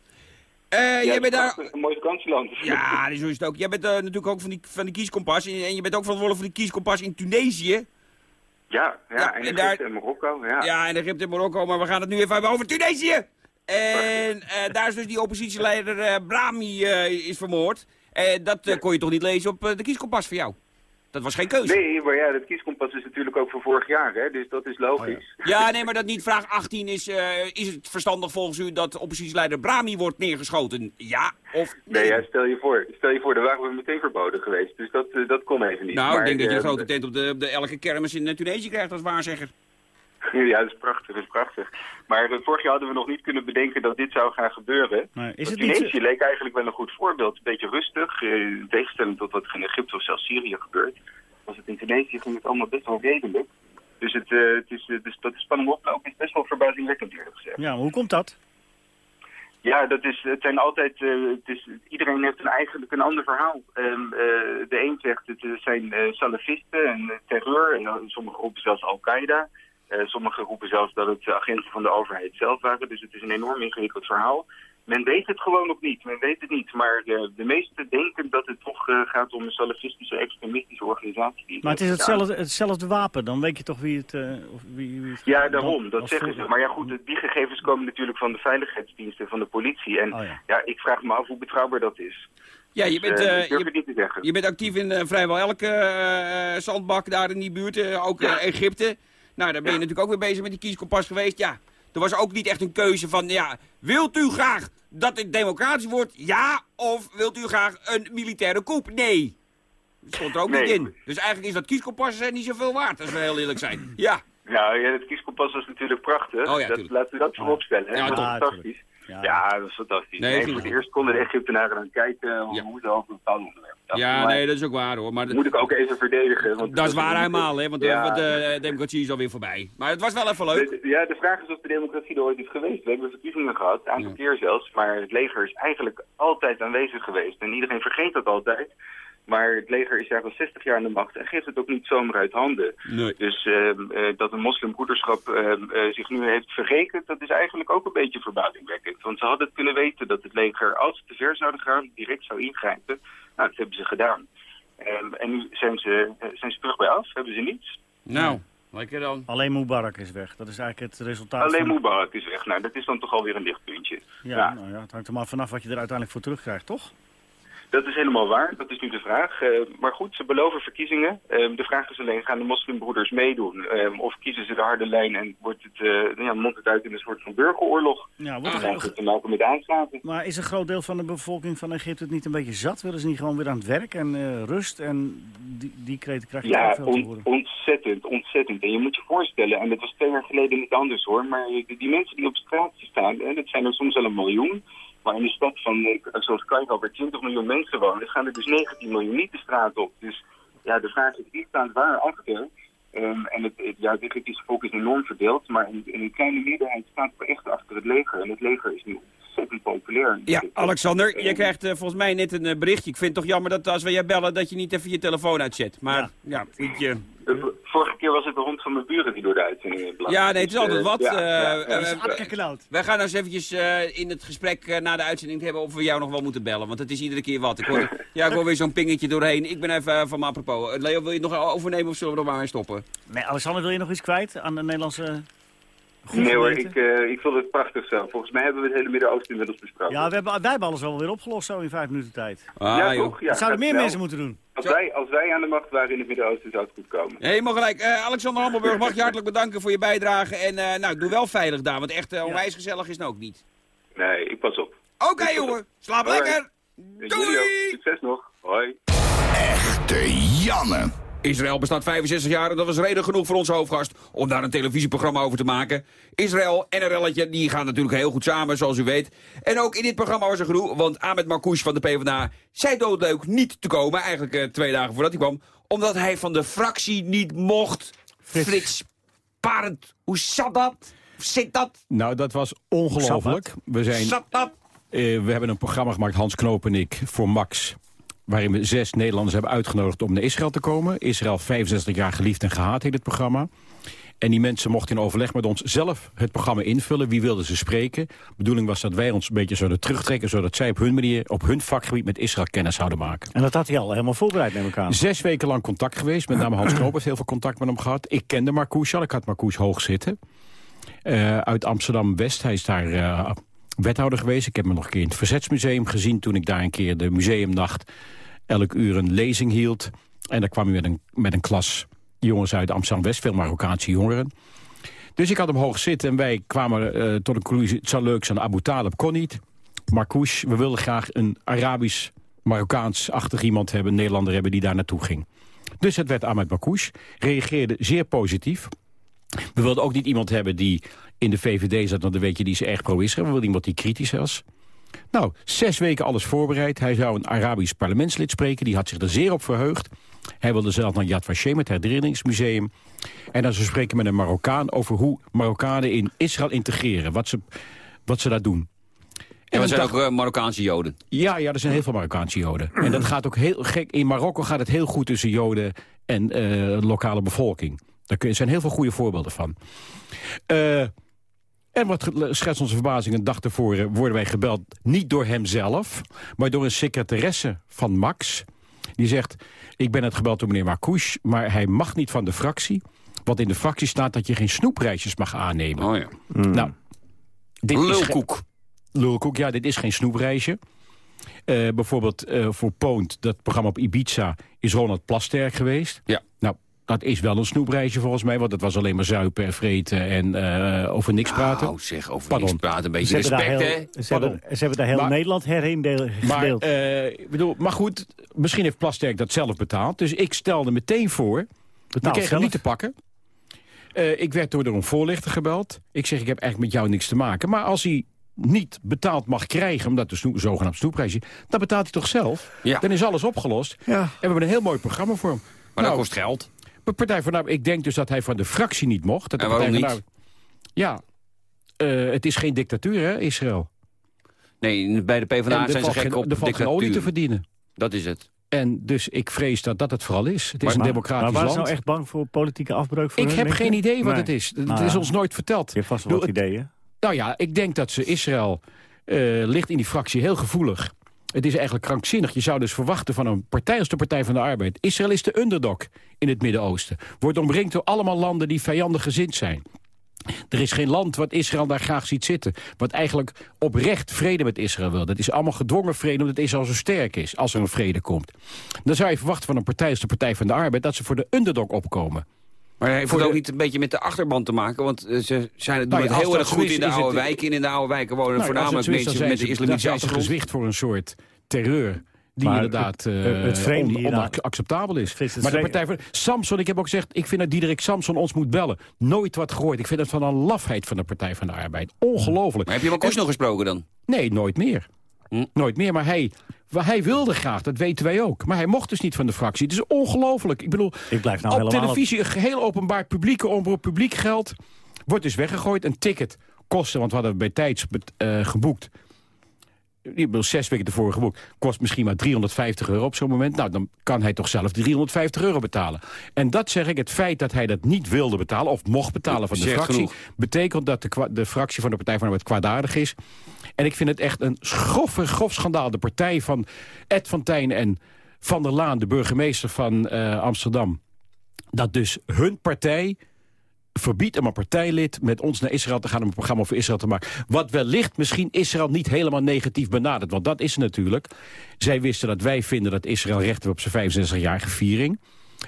Eh Ja, jij bent daar... Een mooi vakantieland. Ja, zo is het ook. Jij bent eh, natuurlijk ook van die, van die kieskompas en, en je bent ook verantwoordelijk voor die kieskompas in Tunesië. Ja, ja, Ja, en, en Egypte daar- en Marokko. Ja. Ja, en Egypte en Marokko, maar we gaan het nu even hebben over Tunesië. En eh, daar is dus die oppositieleider eh, Brahmi eh, is vermoord. En dat eh, kon je toch niet lezen op de kieskompas voor jou? Dat was geen keuze. Nee, maar ja, dat kieskompas is natuurlijk ook van vorig jaar, hè, dus dat is logisch. Ja, nee, maar dat niet vraag 18 is, eh, is het verstandig volgens u dat oppositieleider Brahmi wordt neergeschoten? Ja of Nee, ja, stel je voor, stel je voor, daar waren we meteen verboden geweest. Dus dat, dat kon even niet. Nou, Maar, ik denk dat je een grote tent op de, op de elke kermis in Tunesië krijgt als waarzegger. Ja, dat is prachtig, dat is prachtig. Maar vorig jaar hadden we nog niet kunnen bedenken dat dit zou gaan gebeuren. Is het niet Tunesië leek eigenlijk wel een goed voorbeeld. Een beetje rustig, eh, in tegenstelling tot wat er in Egypte of zelfs Syrië gebeurt. Was het in Tunesië ging het allemaal best wel redelijk. Dus, het, eh, het is, eh, dus dat de spanning oplopen is best wel verbazingwekkend eerlijk gezegd. Ja, maar hoe komt dat? Ja, dat is, het zijn altijd, eh, het is, iedereen heeft een, eigenlijk een ander verhaal. Ehm, eh, de een zegt het zijn salafisten en terreur, en sommige roepen zelfs Al-Qaeda. Eh sommige roepen zelfs dat het agenten van de overheid zelf waren. Dus het is een enorm ingewikkeld verhaal. Men weet het gewoon nog niet, men weet het niet. Maar de, de meesten denken dat het toch eh, gaat om een salafistische, extremistische organisatie. Maar het is hetzelfde, hetzelfde wapen, dan weet je toch wie het... eh, of wie, wie het Ja, dan daarom, dat zeggen ze. Maar ja goed, die gegevens komen natuurlijk van de veiligheidsdiensten, van de politie. En Oh ja. ja. ik vraag me af hoe betrouwbaar dat is. Ja, je Dus, bent, eh, eh, durf je- het niet te zeggen. Je bent actief in eh, vrijwel elke eh, zandbak daar in die buurt, eh, ook eh, Egypte. Nou, daar ben je natuurlijk ook weer bezig met die kieskompas geweest. Ja, Er was ook niet echt een keuze van, ja, wilt u graag dat het democratisch wordt? Ja, of wilt u graag een militaire coup? Nee. Dat stond er ook Nee. niet in. Dus eigenlijk is dat kieskompas eh, niet zoveel waard, als we heel eerlijk zijn. Ja. Nou, ja, het kieskompas was natuurlijk prachtig. Oh ja, dat, laten we dat voorop stellen. Ja, fantastisch. Ja, dat was fantastisch. Nee, Nee, voor het eerst konden de Egyptenaren dan kijken hoe ze over een. Ja, nee, dat is ook waar hoor. Maar dat moet ik ook even verdedigen. Want dat is waar helemaal, hè, want, de- Ja. want de democratie is alweer voorbij. Maar het was wel even leuk. De- Ja, de vraag is of de democratie er ooit is geweest. We hebben verkiezingen gehad, een aantal keer zelfs. Maar het leger is eigenlijk altijd aanwezig geweest. En iedereen vergeet dat altijd. Maar het leger is eigenlijk al 60 jaar aan de macht en geeft het ook niet zomaar uit handen. Nee. Dus ehm, eh, dat een moslimbroederschap ehm, eh, zich nu heeft verrekend, dat is eigenlijk ook een beetje verbazingwekkend. Want ze hadden het kunnen weten dat het leger, als ze te ver zouden gaan, direct zou ingrijpen. Nou, dat hebben ze gedaan. Ehm, en nu zijn ze, eh, zijn ze terug bij af, hebben ze niets. Nou, lekker dan. Alleen Mubarak is weg. Dat is eigenlijk het resultaat Alleen van... Mubarak is weg. Nou, dat is dan toch alweer een lichtpuntje. Ja, Nou ja, het hangt er maar vanaf wat je er uiteindelijk voor terugkrijgt, toch? Dat is helemaal waar, dat is nu de vraag. Eh, maar goed, ze beloven verkiezingen. Eh, de vraag is alleen, gaan de moslimbroeders meedoen? Eh, of kiezen ze de harde lijn en wordt het, eh ja, mondt het uit in een soort van burgeroorlog? Ja, Dan wordt er- te maken met aanslagen. Maar is een groot deel van de bevolking van Egypte het niet een beetje zat? Willen ze niet gewoon weer aan het werk en eh, rust? En die, die kreten krijg je Ja, te ontzettend, ontzettend. En je moet je voorstellen, en dat was twee jaar geleden niet anders hoor, maar die, die mensen die op straat staan, hè, dat zijn er soms wel een miljoen. Maar in een stad van, eh, zoals Cairo, waar 20 miljoen mensen wonen, gaan er dus 19 miljoen niet de straat op. Dus ja, de vraag is, wie staat waar achter? Ehm, en het, het, ja, het Egyptische volk is enorm verdeeld, maar in, in een kleine meerderheid staat er echt achter het leger. En het leger is nu ontzettend populair. Ja, Alexander, je krijgt eh, volgens mij net een eh, berichtje. Ik vind het toch jammer dat als we je bellen dat je niet even je telefoon uitzet. Maar ja, weet je... Vorige keer was het de hond van mijn buren die door de uitzending belandde. Ja, nee, het is Dus, altijd wat. ja, eh, ja, eh, wij gaan nou eens eventjes eh, in het gesprek eh, na de uitzending hebben of we jou nog wel moeten bellen. Want het is iedere keer wat. Ik hoor, ja, ik hoor weer zo'n pingetje doorheen. Ik ben even van me apropos. Leo, wil je het nog overnemen of zullen we er maar mee stoppen? Nee, Alexander, wil je nog iets kwijt aan de Nederlandse... goed Nee hoor, ik, eh, ik vond het prachtig zo. Volgens mij hebben we het hele Midden-Oosten inmiddels besproken. Ja, we hebben, wij hebben alles wel weer opgelost zo in vijf minuten tijd. ja, toch? Ja, dat zouden meer wel. mensen moeten doen. Als wij, als wij aan de macht waren in het Midden-Oosten zou het goed komen. Helemaal gelijk. Eh, Alexander Hammelburg, mag je hartelijk bedanken voor je bijdrage. En eh, nou, doe wel veilig daar, want echt onwijs gezellig is het ook niet. Nee, ik pas op. Oké jongen, slaap lekker. Doei! Succes nog. Hoi. Echte Janne. Israël bestaat 65 jaar en dat was reden genoeg voor onze hoofdgast om daar een televisieprogramma over te maken. Israël en een relletje, die gaan natuurlijk heel goed samen, zoals u weet. En ook in dit programma was er genoeg, want Ahmed Marcouch van de PvdA zei doodleuk niet te komen, eigenlijk eh, twee dagen voordat hij kwam, omdat hij van de fractie niet mocht. Frits, Parend, hoe zat dat? Hoe Zit dat? Nou, dat was ongelooflijk. We, zijn, Zat dat? eh, we hebben een programma gemaakt, Hans Knoop en ik, voor Max. Waarin we zes Nederlanders hebben uitgenodigd om naar Israël te komen. Israël 65 jaar geliefd en gehaat heet het programma. En die mensen mochten in overleg met ons zelf het programma invullen. Wie wilden ze spreken? De bedoeling was dat wij ons een beetje zouden terugtrekken... zodat zij op hun manier, op hun vakgebied met Israël kennis zouden maken. En dat had hij al helemaal voorbereid, ik aan. Zes weken lang contact geweest. Met name Hans Knoop heeft heel veel contact met hem gehad. Ik kende Marcouch al. Ik had Marcouch hoog zitten. Eh, uit Amsterdam-West. Hij is daar eh, wethouder geweest. Ik heb hem nog een keer in het Verzetsmuseum gezien... toen ik daar een keer de museumnacht elk uur een lezing hield. En daar kwam hij met een, met een klas jongens uit Amsterdam-West. Veel Marokkaanse jongeren. Dus ik had hem hoog zitten en wij kwamen eh, tot een conclusie... het zou leuk zijn, Abu Talib kon niet. Marcouch, we wilden graag een Arabisch, Marokkaans-achtig iemand hebben... een Nederlander hebben die daar naartoe ging. Dus het werd Ahmed Marcouch. Reageerde zeer positief. We wilden ook niet iemand hebben die in de VVD zat... want dan weet je, die is erg pro-Israël. We wilden iemand die kritisch was. Nou, zes weken alles voorbereid. Hij zou een Arabisch parlementslid spreken. Die had zich er zeer op verheugd. Hij wilde zelf naar Yad Vashem, het herinneringsmuseum. En dan zou spreken met een Marokkaan over hoe Marokkanen in Israël integreren. Wat ze, wat ze daar doen. En een zijn dag- ook eh, Marokkaanse Joden. ja, ja, er zijn heel veel Marokkaanse Joden. En dat gaat ook heel gek. In Marokko gaat het heel goed tussen Joden en eh, lokale bevolking. Daar er zijn heel veel goede voorbeelden van. Eh, en wat schetst onze verbazing, een dag tevoren worden wij gebeld... niet door hemzelf, maar door een secretaresse van Max. Die zegt, ik ben het gebeld door meneer Marcouch... maar hij mag niet van de fractie. Want in de fractie staat dat je geen snoepreisjes mag aannemen. Oh ja. Nou, dit is ge- Lulkoek. Lulkoek, ja, dit is geen snoepreisje. Eh, bijvoorbeeld eh, voor Poont, dat programma op Ibiza, is Ronald Plasterk geweest. Ja. Nou, Dat is wel een snoepreisje volgens mij, want het was alleen maar zuipen en vreten en eh, over niks praten. Nou, zeg, over Pardon. niks praten. Een beetje Ze hebben, daar respect, hè? ze, hebben, ze hebben daar heel Maar- Nederland herheen deel- Maar, gedeeld. eh, ik bedoel, maar goed, misschien heeft Plasterk dat zelf betaald. Dus ik stelde meteen voor, we Betaald kregen niet te pakken. Eh, ik werd door een voorlichter gebeld. Ik zeg, ik heb eigenlijk met jou niks te maken. Maar als hij niet betaald mag krijgen, omdat de snoe, zogenaamd snoepprijsje... dan betaalt hij toch zelf? Ja. Dan is alles opgelost. Ja. En we hebben een heel mooi programma voor hem. Maar Nou, dat kost geld. De Partij van de Arbeid, ik denk dus dat hij van de fractie niet mocht. Dat de En waarom Partij niet? Ja, eh, het is geen dictatuur, hè, Israël. Nee, bij de PvdA er zijn ze gek geen- op Er valt geen olie te dictatuur. verdienen. Dat is het. En dus ik vrees dat dat het vooral is. Het is een maar, democratisch maar waren land. ze nou echt bang voor politieke afbreuk? Voor ik hun, heb geen idee wat Nee. het is. Het Nou is ons nooit verteld. Je hebt vast wel wat Doe ideeën. Nou ja, ik denk dat ze Israël eh, ligt in die fractie heel gevoelig. Het is eigenlijk krankzinnig. Je zou dus verwachten van een partij als de Partij van de Arbeid. Israël is de underdog in het Midden-Oosten. Wordt omringd door allemaal landen die vijandig gezind zijn. Er is geen land wat Israël daar graag ziet zitten. Wat eigenlijk oprecht vrede met Israël wil. Dat is allemaal gedwongen vrede omdat Israël zo sterk is. Als er een vrede komt. Dan zou je verwachten van een partij als de Partij van de Arbeid... dat ze voor de underdog opkomen. Maar heeft Voor het ook de- niet een beetje met de achterban te maken? Want eh, ze zijn het doen Nou het heel dat erg goed in de oude het- wijken. En in de oude wijken wonen Nou, voornamelijk mensen met ze- islamitische achtergrond. gezicht voor een soort terreur die Maar inderdaad het- eh, het vreemde on- hier nou- onacceptabel is. Het maar de partij van Samson, ik heb ook gezegd, ik vind dat Diederik Samson ons moet bellen. Nooit wat gehoord. Ik vind het van een lafheid van de Partij van de Arbeid. Ongelooflijk. Maar heb je Marcus nog gesproken dan? Nee, nooit meer. Hm? Nooit meer, maar hij, hij wilde graag, dat weten wij ook. Maar hij mocht dus niet van de fractie. Het is ongelooflijk. Ik bedoel, Ik blijf nou op televisie een geheel openbaar publieke omroep, publiek geld... wordt dus weggegooid. Een ticket kostte, want we hadden bij tijds eh, geboekt... Ik bedoel, zes weken ervoor geboekt. Kost misschien maar 350 euro op zo'n moment. Nou, dan kan hij toch zelf 350 euro betalen. En dat zeg ik, het feit dat hij dat niet wilde betalen... of mocht betalen van de fractie... betekent dat de, de fractie van de Partij van de Arbeid kwaadaardig is. En ik vind het echt een grof, grof schandaal. De partij van Ed van Tijn en Van der Laan, de burgemeester van eh, Amsterdam... dat dus hun partij verbiedt om een partijlid met ons naar Israël te gaan... om een programma voor Israël te maken. Wat wellicht misschien Israël niet helemaal negatief benadert. Want dat is natuurlijk. Zij wisten dat wij vinden dat Israël recht heeft op zijn 65-jarige viering.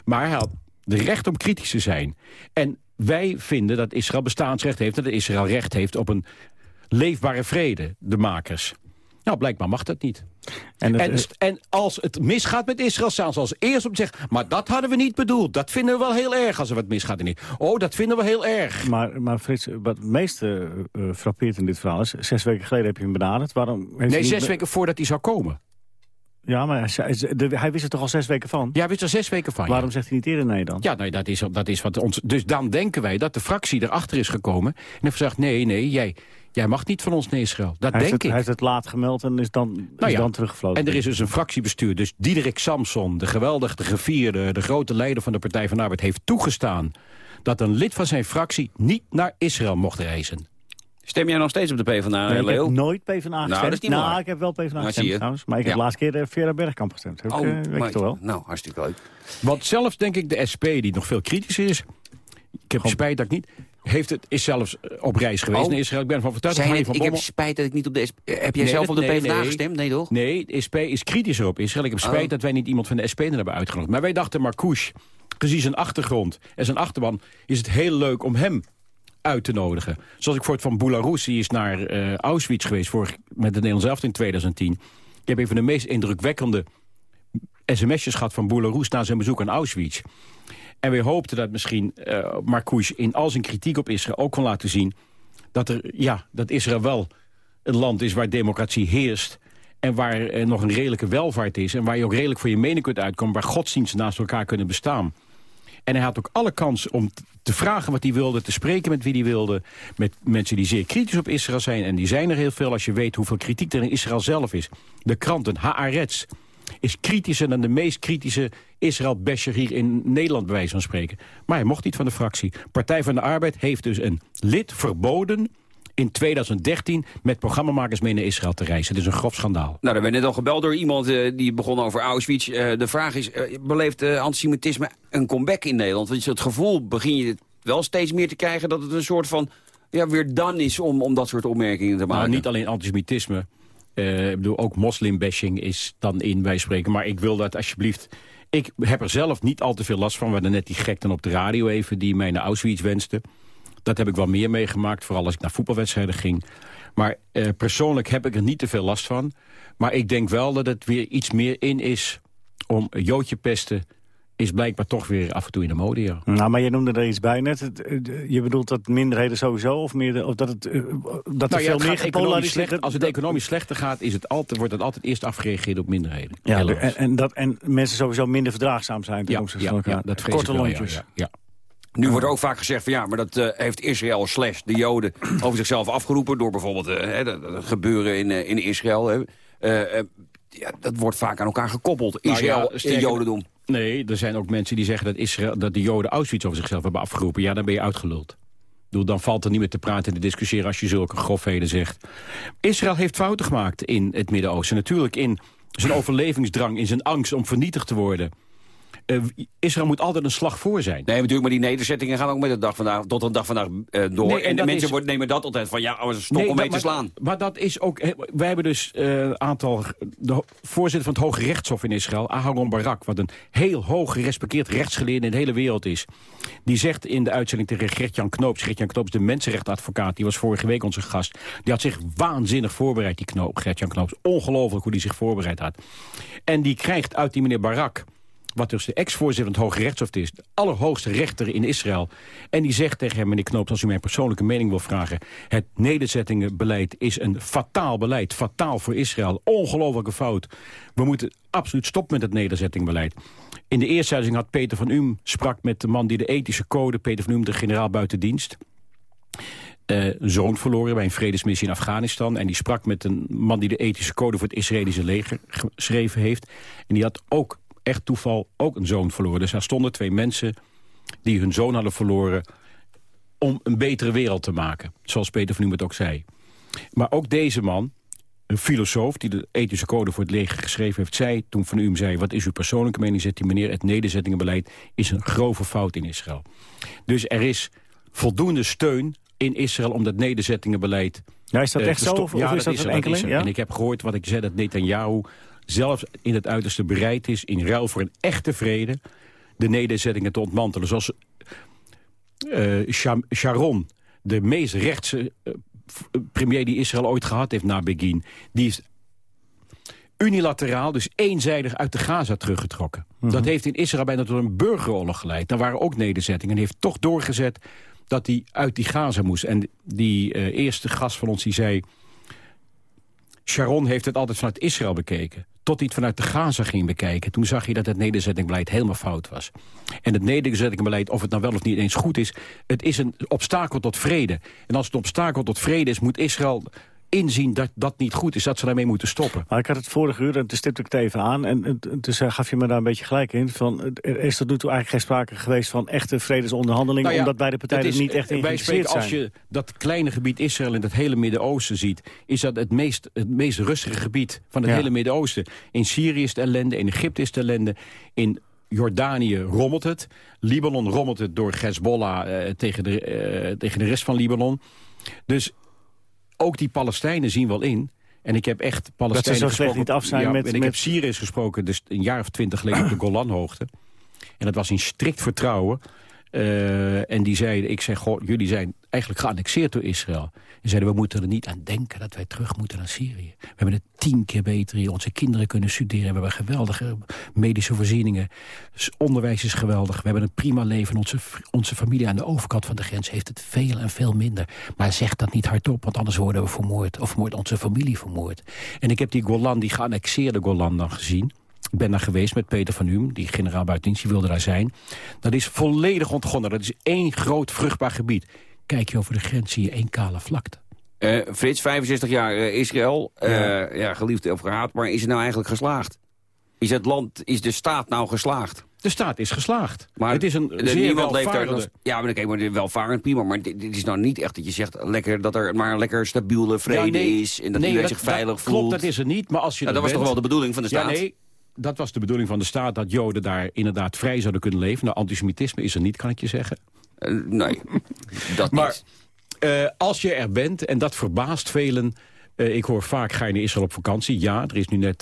Maar hij had de recht om kritisch te zijn. En wij vinden dat Israël bestaansrecht heeft... en dat Israël recht heeft op een leefbare vrede, de makers. Nou, blijkbaar mag dat niet. En En, en als het misgaat met Israël, staan ze als eerst op te zeggen... maar dat hadden we niet bedoeld. Dat vinden we wel heel erg als er wat misgaat. in. Oh, dat vinden we heel erg. Maar, maar Frits, wat het meest eh, frappeert in dit verhaal is... zes weken geleden heb je hem benaderd. Waarom heeft Nee, zes weken voordat hij zou komen. Ja, maar hij, wist er toch al zes weken van? Ja, hij wist er zes weken van. ja. Waarom zegt hij niet eerder nee dan? Ja, nou, dat, is, dat is wat ons... Dus dan denken wij dat de fractie erachter is gekomen... en heeft gezegd, nee, nee, jij, jij mag niet van ons naar Israël. Dat hij, denk het, ik. hij heeft het laat gemeld en is dan, Nou is ja, dan teruggevlogen. En er is dus een fractiebestuur. Dus Diederik Samson, de geweldige, de gevierde... de grote leider van de Partij van de Arbeid... heeft toegestaan dat een lid van zijn fractie... niet naar Israël mocht reizen. Stem jij nog steeds op de PvdA, Nee, ik Leo? heb nooit PvdA gestemd. dat is niet nou, waar. ik heb wel PvdA Nou, gestemd trouwens. Maar ik heb Ja. de laatste keer eh, Vera Bergkamp gestemd. Heb ik, Oh, eh, weet je maar- toch wel? Nou, hartstikke leuk. Want zelfs denk ik de SP, die nog veel kritischer is... ik heb spijt dat ik niet... Heeft het, is zelfs eh, op reis geweest Oh. naar Israël. Ik ben Harry net, van ik heb spijt dat ik niet op de SP... Heb jij Nee, zelf op de nee, PvdA nee. gestemd? Nee, toch? Nee, de SP is kritischer op Israël. Ik heb spijt Oh. dat wij niet iemand van de SP er hebben uitgenodigd. Maar wij dachten, Marcouche, gezien zijn achtergrond en zijn achterban... is het heel leuk om hem uit te nodigen. Zoals ik voor het van Belarus, die is naar eh, Auschwitz geweest... Vorig, met de Nederlands elftal in 2010. Ik heb een van de meest indrukwekkende sms'jes gehad van Belarus... na zijn bezoek aan Auschwitz. En we hoopten dat misschien eh Marcouche in al zijn kritiek op Israël... ook kon laten zien dat, er, ja, dat Israël wel een land is waar democratie heerst... en waar er nog een redelijke welvaart is... en waar je ook redelijk voor je mening kunt uitkomen... waar godsdiensten naast elkaar kunnen bestaan. En hij had ook alle kans om te vragen wat hij wilde... te spreken met wie hij wilde... met mensen die zeer kritisch op Israël zijn. En die zijn er heel veel als je weet hoeveel kritiek er in Israël zelf is. De kranten, Haaretz, is kritischer dan de meest kritische Israël-basher hier in Nederland, bij wijze van spreken. Maar hij mocht niet van de fractie. Partij van de Arbeid heeft dus een lid verboden in 2013 met programmamakers mee naar Israël te reizen. Het is een grof schandaal. Nou, er werd net al gebeld door iemand eh, die begon over Auschwitz. Eh, de vraag is, eh, beleeft antisemitisme een comeback in Nederland? Want je het gevoel begin je wel steeds meer te krijgen... dat het een soort van ja, weer dan is om, om dat soort opmerkingen te maken. Nou, niet alleen antisemitisme. Ik bedoel, ook moslimbashing is dan in, wij spreken. Maar ik wil dat alsjeblieft Ik heb er zelf niet al te veel last van. We hadden net die gek dan op de radio even die mij naar Auschwitz wenste. Dat heb ik wel meer meegemaakt, vooral als ik naar voetbalwedstrijden ging. Maar eh, persoonlijk heb ik er niet te veel last van. Maar ik denk wel dat het weer iets meer in is om joodje pesten is blijkbaar toch weer af en toe in de mode, ja. Nou, maar je noemde er iets bij net. Je bedoelt dat minderheden sowieso, of, meer of dat, het, eh, dat er Nou veel meer gepolariseerd... als het economisch slechter gaat, is het altijd, wordt het altijd eerst afgereageerd op minderheden. Ja, en, en, dat, en mensen sowieso minder verdraagzaam zijn ten Ja, opzichte ja, van elkaar. ja, dat vrees Korte lontjes. ja. Nu wordt ook vaak gezegd van ja, maar dat eh, heeft Israël slash de Joden over zichzelf afgeroepen door bijvoorbeeld hè, dat, gebeuren in, eh, in Israël. Ja, dat wordt vaak aan elkaar gekoppeld. Nou Israël ja, en sterker- Jodendom. Nee, er zijn ook mensen die zeggen dat, Israël, dat de Joden Auschwitz over zichzelf hebben afgeroepen. Ja, dan ben je uitgeluld. Bedoel, dan valt er niet meer te praten en te discussiëren als je zulke grofheden zegt. Israël heeft fouten gemaakt in het Midden-Oosten. Natuurlijk in zijn overlevingsdrang, in zijn angst om vernietigd te worden. Eh, Israël moet altijd een slag voor zijn. Nee, natuurlijk, maar die nederzettingen gaan ook met de dag vandaag, tot de dag vandaag eh, door. Nee, en en de mensen is- worden- nemen dat altijd van ja, oh, stop Nee, om mee dat- te maar- slaan. Maar dat is ook... Wij hebben dus een aantal... De voorzitter van het Hoge Rechtshof in Israël, Aharon Barak... wat een heel hoog gerespecteerd rechtsgeleerde in de hele wereld is... die zegt in de uitzending tegen Gert-Jan Knoops... Gert-Jan Knoops, de mensenrechtenadvocaat, die was vorige week onze gast... die had zich waanzinnig voorbereid, die Knoop, Gert-Jan Knoops. Ongelooflijk hoe die zich voorbereid had. En die krijgt uit die meneer Barak wat dus de ex-voorzitter van het Hoge Rechtshof is... de allerhoogste rechter in Israël. En die zegt tegen hem, meneer Knoops, als u mijn persoonlijke mening wil vragen... het nederzettingenbeleid is een fataal beleid. Fataal voor Israël. Ongelofelijke fout. We moeten absoluut stoppen met het nederzettingbeleid. In de eerste uitzending had Peter van Um sprak met de man die de ethische code... Peter van Um, de generaal buiten dienst... eh, een zoon verloren bij een vredesmissie in Afghanistan. En die sprak met een man die de ethische code voor het Israëlische leger geschreven heeft. En die had ook, echt toeval, ook een zoon verloren. Dus daar stonden twee mensen die hun zoon hadden verloren... om een betere wereld te maken. Zoals Peter van het ook zei. Maar ook deze man, een filosoof die de ethische code voor het leger geschreven heeft... zei toen Van Um zei, wat is uw persoonlijke mening? Zegt die meneer, het nederzettingenbeleid is een grove fout in Israël. Dus er is voldoende steun in Israël om dat nederzettingenbeleid... Ja, is dat eh, echt zo? Of ja, is dat is een enkeling? Ja? En ik heb gehoord wat ik zei, dat Netanyahu zelfs in het uiterste bereid is... in ruil voor een echte vrede de nederzettingen te ontmantelen. Zoals eh, Sharon, de meest rechtse eh, premier die Israël ooit gehad heeft na Begin... die is unilateraal, dus eenzijdig uit de Gaza teruggetrokken. Mhm. Dat heeft in Israël bijna tot een burgeroorlog geleid. Daar waren ook nederzettingen. En heeft toch doorgezet dat hij uit die Gaza moest. En die eh, eerste gast van ons die zei... Sharon heeft het altijd vanuit Israël bekeken. Tot hij het vanuit de Gaza ging bekijken. Toen zag je dat het nederzettingbeleid helemaal fout was. En het nederzettingbeleid, of het nou wel of niet eens goed is... het is een obstakel tot vrede. En als het een obstakel tot vrede is, moet Israël inzien dat dat niet goed is. Dat ze daarmee moeten stoppen. Maar ik had het vorige uur, en toen stipte ik het even aan... en en dus eh, gaf je me daar een beetje gelijk in... van er is tot nu toe eigenlijk geen sprake geweest van echte vredesonderhandelingen... Nou ja, omdat beide partijen er niet echt in Wij geïnteresseerd spreken, zijn. als je dat kleine gebied Israël in het hele Midden-Oosten ziet... is dat het meest, het meest rustige gebied van het Ja. hele Midden-Oosten. In Syrië is het ellende, in Egypte is het ellende... in Jordanië rommelt het. Libanon rommelt het door Hezbollah eh, tegen, de, eh, tegen de rest van Libanon. Dus ook die Palestijnen zien wel in... En ik heb echt Palestijnen zo slecht gesproken. niet af zijn ja, met- en ik met- heb Syriërs gesproken, dus een jaar of twintig geleden op de Golanhoogte. En dat was in strikt vertrouwen. Eh, en die zeiden, ik zeg, goh, jullie zijn eigenlijk geannexeerd door Israël. En zeiden, we moeten er niet aan denken dat wij terug moeten naar Syrië. We hebben het tien keer beter hier. Onze kinderen kunnen studeren. We hebben geweldige medische voorzieningen. Onderwijs is geweldig. We hebben een prima leven. Onze, onze familie aan de overkant van de grens heeft het veel en veel minder. Maar zeg dat niet hardop, want anders worden we vermoord. Of wordt onze familie vermoord. En ik heb die Golan, die geannexeerde Golan dan gezien. Ik ben daar geweest met Peter van Um, die generaal buitendienst, die wilde daar zijn. Dat is volledig ontgonnen. Dat is één groot vruchtbaar gebied. Kijk je over de grens, zie je één kale vlakte. Eh, Frits, 65 jaar eh, Israël, eh, ja. geliefd of gehaat, maar is het nou eigenlijk geslaagd? Is het land, is de staat nou geslaagd? De staat is geslaagd. Maar het is een de- zeer leeft welvarende... Ja, maar dan kijk maar welvarend prima. Maar dit, dit is nou niet echt dat je zegt lekker, dat er maar een lekker stabiele vrede Ja, nee, is. En dat nee, iedereen zich veilig dat, voelt. Klopt, dat is er niet. Maar als je Ja, dat was toch wel de bedoeling van de staat? Ja, nee, dat was de bedoeling van de staat... dat Joden daar inderdaad vrij zouden kunnen leven. Nou, antisemitisme is er niet, kan ik je zeggen. Eh, nee, dat maar, niet. eh, als je er bent, en dat verbaast velen... eh, ik hoor vaak, ga je naar Israël op vakantie? Ja, er is nu net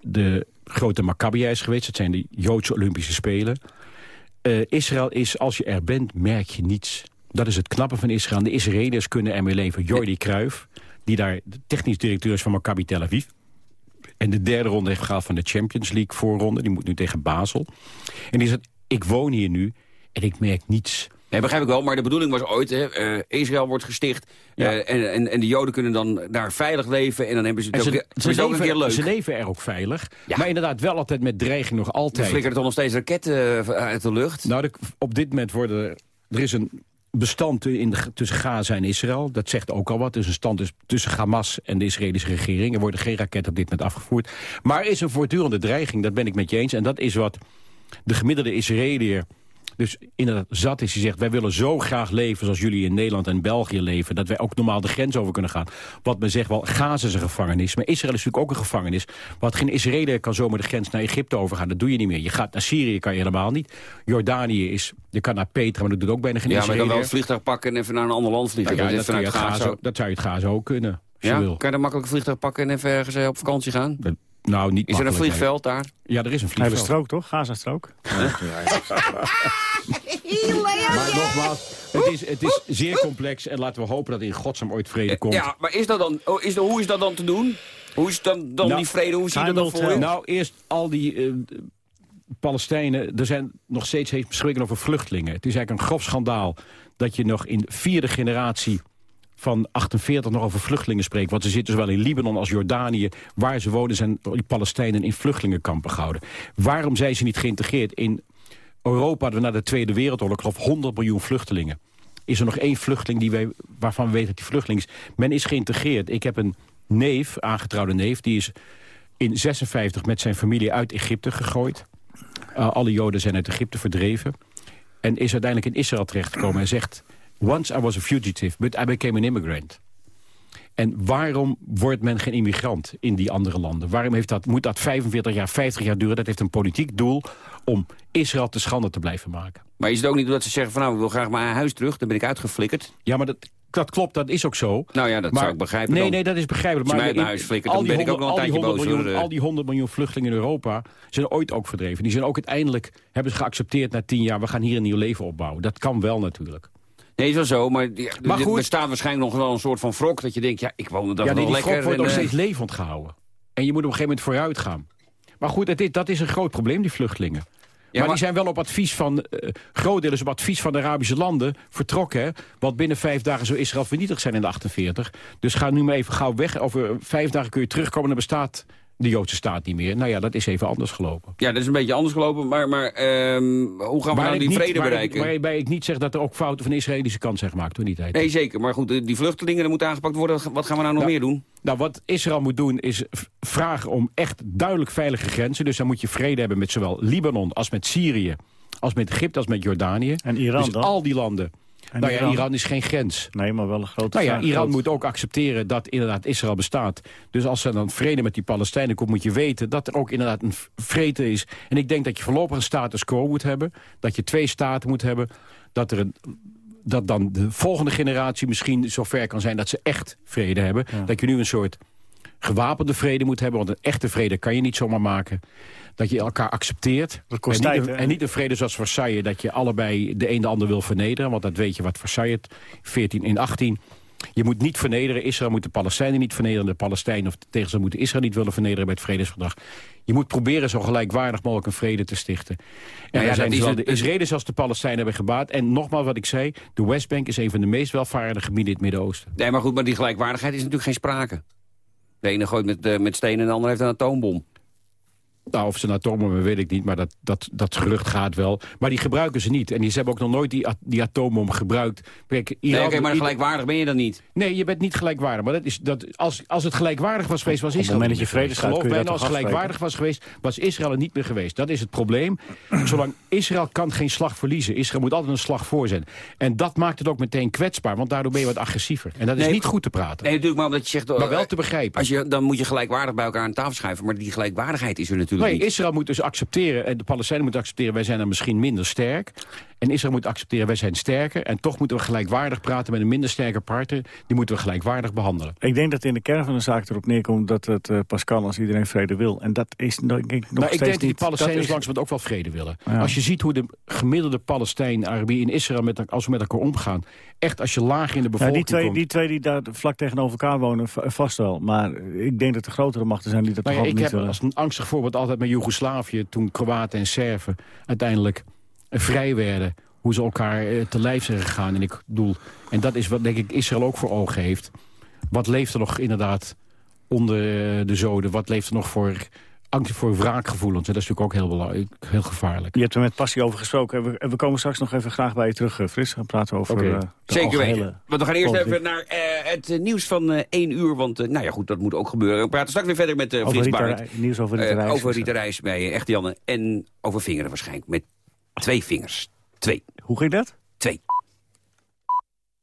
de grote Maccabië is geweest. Dat zijn de Joodse Olympische Spelen. Israël is, als je er bent, merk je niets. Dat is het knappe van Israël. De Israëliërs kunnen ermee leven. Jordi Cruijff, die daar de technisch directeur is van Maccabi Tel Aviv. En de derde ronde heeft gehaald van de Champions League voorronde. Die moet nu tegen Basel. En die zegt, ik woon hier nu en ik merk niets. Nee, begrijp ik wel, maar de bedoeling was ooit... Hè, eh, Israël wordt gesticht eh, en, en, en de Joden kunnen dan daar veilig leven... en dan hebben ze het ook, ze, het ook een keer leven, leuk. ze leven er ook veilig. Maar inderdaad wel altijd met dreiging nog Er altijd. flikkeren toch nog steeds raketten eh, uit de lucht? Nou, de- op dit moment worden er... Er is een bestand in de, tussen Gaza en Israël. Dat zegt ook al wat. Er is een stand dus tussen Hamas en de Israëlische regering. Er worden geen raketten op dit moment afgevoerd. Maar er is een voortdurende dreiging, dat ben ik met je eens. En dat is wat de gemiddelde Israëliër dus inderdaad zat is. Die zegt, wij willen zo graag leven zoals jullie in Nederland en België leven. Dat wij ook normaal de grens over kunnen gaan. Wat men zegt wel, Gaza is een gevangenis. Maar Israël is natuurlijk ook een gevangenis. Wat geen Israëliër kan zomaar de grens naar Egypte overgaan. Dat doe je niet meer. Je gaat naar Syrië, kan je helemaal niet. Jordanië is, je kan naar Petra, maar dat doet ook bijna geen Ja, maar je kan wel het vliegtuig pakken en even naar een ander land vliegen. Nou ja, dat, Gaza. Gaza, dat zou je het Gaza ook kunnen, Ja? Kan je dan makkelijk een vliegtuig pakken en even ergens eh, op vakantie gaan? Nou, niet Is er een vliegveld daar? Ja, er is een Hele vliegveld. strook, toch? Gaza-strook. Maar nogmaals, het is, het is zeer complex. En laten we hopen dat er in godsnaam ooit vrede komt. Ja, maar is dat dan, oh, is dat, hoe is dat dan te doen? Hoe is dan, dan Nou, die vrede, hoe zie je dat dan voor? Nou, eerst al die eh, Palestijnen... Er zijn nog steeds beschikken over vluchtelingen. Het is eigenlijk een grof schandaal dat je nog in vierde generatie van 48 nog over vluchtelingen spreekt. Want ze zitten zowel in Libanon als Jordanië. Waar ze wonen zijn Palestijnen in vluchtelingenkampen gehouden. Waarom zijn ze niet geïntegreerd? In Europa na de Tweede Wereldoorlog geloof ik 100 miljoen vluchtelingen. Is er nog één vluchteling die wij, waarvan we weten dat die vluchteling is? Men is geïntegreerd. Ik heb een neef, aangetrouwde neef... die is in 56 met zijn familie uit Egypte gegooid. Uh, alle Joden zijn uit Egypte verdreven. En is uiteindelijk in Israël terechtgekomen en zegt... Once I was a fugitive, but I became an immigrant. En waarom wordt men geen immigrant in die andere landen? Waarom heeft dat, moet dat 45 jaar, 50 jaar duren? Dat heeft een politiek doel om Israël te schande te blijven maken. Maar is het ook niet dat ze zeggen van nou, ik wil graag maar naar huis terug, dan ben ik uitgeflikkerd? Ja, maar dat, dat klopt, dat is ook zo. Nou ja, dat Maar- zou ik begrijpen Nee, dan. nee, dat is begrijpelijk. Als je mij naar huis flikkert, dan ben ik ook wel een tijdje 100 boos, miljoen-. Al die 100 miljoen vluchtelingen in Europa zijn ooit ook verdreven. Die zijn ook uiteindelijk, hebben ze geaccepteerd na tien jaar... we gaan hier een nieuw leven opbouwen. Dat kan wel natuurlijk. Nee, is wel zo, maar, die, Maar er waarschijnlijk nog wel een soort van wrok... dat je denkt, ja, ik woon er ja, nog die, die lekker. wrok wordt en, nog eh, steeds levend gehouden. En je moet op een gegeven moment vooruit gaan. Maar goed, het is, dat is een groot probleem, die vluchtelingen. maar, maar- die zijn wel op advies van, eh groot deel is op advies van de Arabische landen vertrokken. Hè, want binnen vijf dagen zou Israël vernietigd zijn in de 48. Dus ga nu maar even gauw weg. Over vijf dagen kun je terugkomen en dan bestaat de Joodse staat niet meer. Nou ja, dat is even anders gelopen. Ja, dat is een beetje anders gelopen, maar, maar ehm, hoe gaan we nou ik die niet- vrede waar ik- bereiken? waarbij ik niet zeg dat er ook fouten van de Israëlische kant zijn gemaakt door die tijd. Nee, zeker, maar goed, die vluchtelingen dat moeten aangepakt worden. Wat gaan we nou nog meer doen? Nou, wat Israël moet doen is vragen om echt duidelijk veilige grenzen. Dus dan moet je vrede hebben met zowel Libanon als met Syrië... als met Egypte als met Jordanië. En Iran dus dan? al die landen. En nou ja, Iran? Iran is geen grens. Nee, maar wel een grote Nou ja. Iran Groot- moet ook accepteren dat inderdaad Israël bestaat. Dus als er dan vrede met die Palestijnen komt, moet je weten dat er ook inderdaad een vrede is. En ik denk dat je voorlopig een status quo moet hebben. Dat je twee staten moet hebben. Dat, er een, dat dan de volgende generatie misschien zover kan zijn dat ze echt vrede hebben. Dat je nu een soort gewapende vrede moet hebben. Want een echte vrede kan je niet zomaar maken. Dat je elkaar accepteert. Dat kost en, niet een, en niet een vrede zoals Versailles. Dat je allebei de een de ander wil vernederen. Want dat weet je wat Versailles 14 in 18... Je moet niet vernederen. Israël moet de Palestijnen niet vernederen. De Palestijnen of de tegenstander moeten Israël niet willen vernederen bij het vredesverdrag. Je moet proberen zo gelijkwaardig mogelijk een vrede te stichten. En Nou ja, daar zijn zowel de Israëli's als de Palestijnen hebben gebaat. En nogmaals wat ik zei, de Westbank is een van de meest welvarende gebieden in het Midden-Oosten. Nee, maar goed, maar die gelijkwaardigheid is natuurlijk geen sprake. De ene gooit met, eh, met stenen en de ander heeft een atoombom. Nou, of ze een atoombom weet ik niet, maar dat, dat, dat gerucht gaat wel. Maar die gebruiken ze niet. En die, ze hebben ook nog nooit die, die atoombom gebruikt. Kijk, Nee, maar gelijkwaardig ben je dan niet. Nee, je bent niet gelijkwaardig. Maar dat is, dat, als, als het gelijkwaardig was geweest, was het Israël moment niet dat je vrede Geloof mij, nou, als het gelijkwaardig was geweest, was Israël er niet meer geweest. Dat is het probleem. Zolang Israël kan geen slag verliezen. Israël moet altijd een slag voor zijn. En dat maakt het ook meteen kwetsbaar, want daardoor ben je wat agressiever. En dat is Nee, niet goed te praten. Nee, natuurlijk, maar omdat je zegt... Maar wel eh, te begrijpen. Als je, dan moet je gelijkwaardig bij elkaar aan tafel schuiven. Maar die gelijkwaardigheid is er natuurlijk Nee, niet. Israël moet dus accepteren, en de Palestijnen moeten accepteren... wij zijn er misschien minder sterk. En Israël moet accepteren, wij zijn sterker... en toch moeten we gelijkwaardig praten met een minder sterke partner. Die moeten we gelijkwaardig behandelen. Ik denk dat in de kern van de zaak erop neerkomt dat het uh, pas kan als iedereen vrede wil. En dat is denk ik nog nou, ik denk dat die Palestijners is- langzamerhand ook wel vrede willen. Ja. Als je ziet hoe de gemiddelde Palestijn, Arabier in Israël... Met, als we met elkaar omgaan, echt als je laag in de Ja, bevolking die, twee, komt... die twee die daar vlak tegenover elkaar wonen, va- vast wel. Maar ik denk dat de grotere machten zijn die dat Nou toch ja, ik niet heb willen. als een angstig voorbeeld altijd met Joegoslavië... toen Kroaten en Serven uiteindelijk eh, vrij werden... hoe ze elkaar eh, te lijf zijn gegaan. En ik bedoel, en dat is wat denk ik Israël ook voor ogen heeft. Wat leeft er nog inderdaad onder eh, de zoden? Wat leeft er nog voor angst voor wraakgevoelens? En dat is natuurlijk ook heel, belangrijk, heel gevaarlijk. Je hebt er met passie over gesproken. En we, en we komen straks nog even graag bij je terug, eh, Fris. Gaan praten over eh, de Zeker algehele weten. Want we gaan eerst politiek. even naar eh, het nieuws van eh 1 uur. Want eh, nou ja, goed, dat moet ook gebeuren. We praten straks weer verder met eh Frits Rita Barend. Nieuws over Rita Eh, Reis. over Rita Reis bij Echte Janne. En over vingeren waarschijnlijk. Met twee vingers. Twee. Hoe ging dat?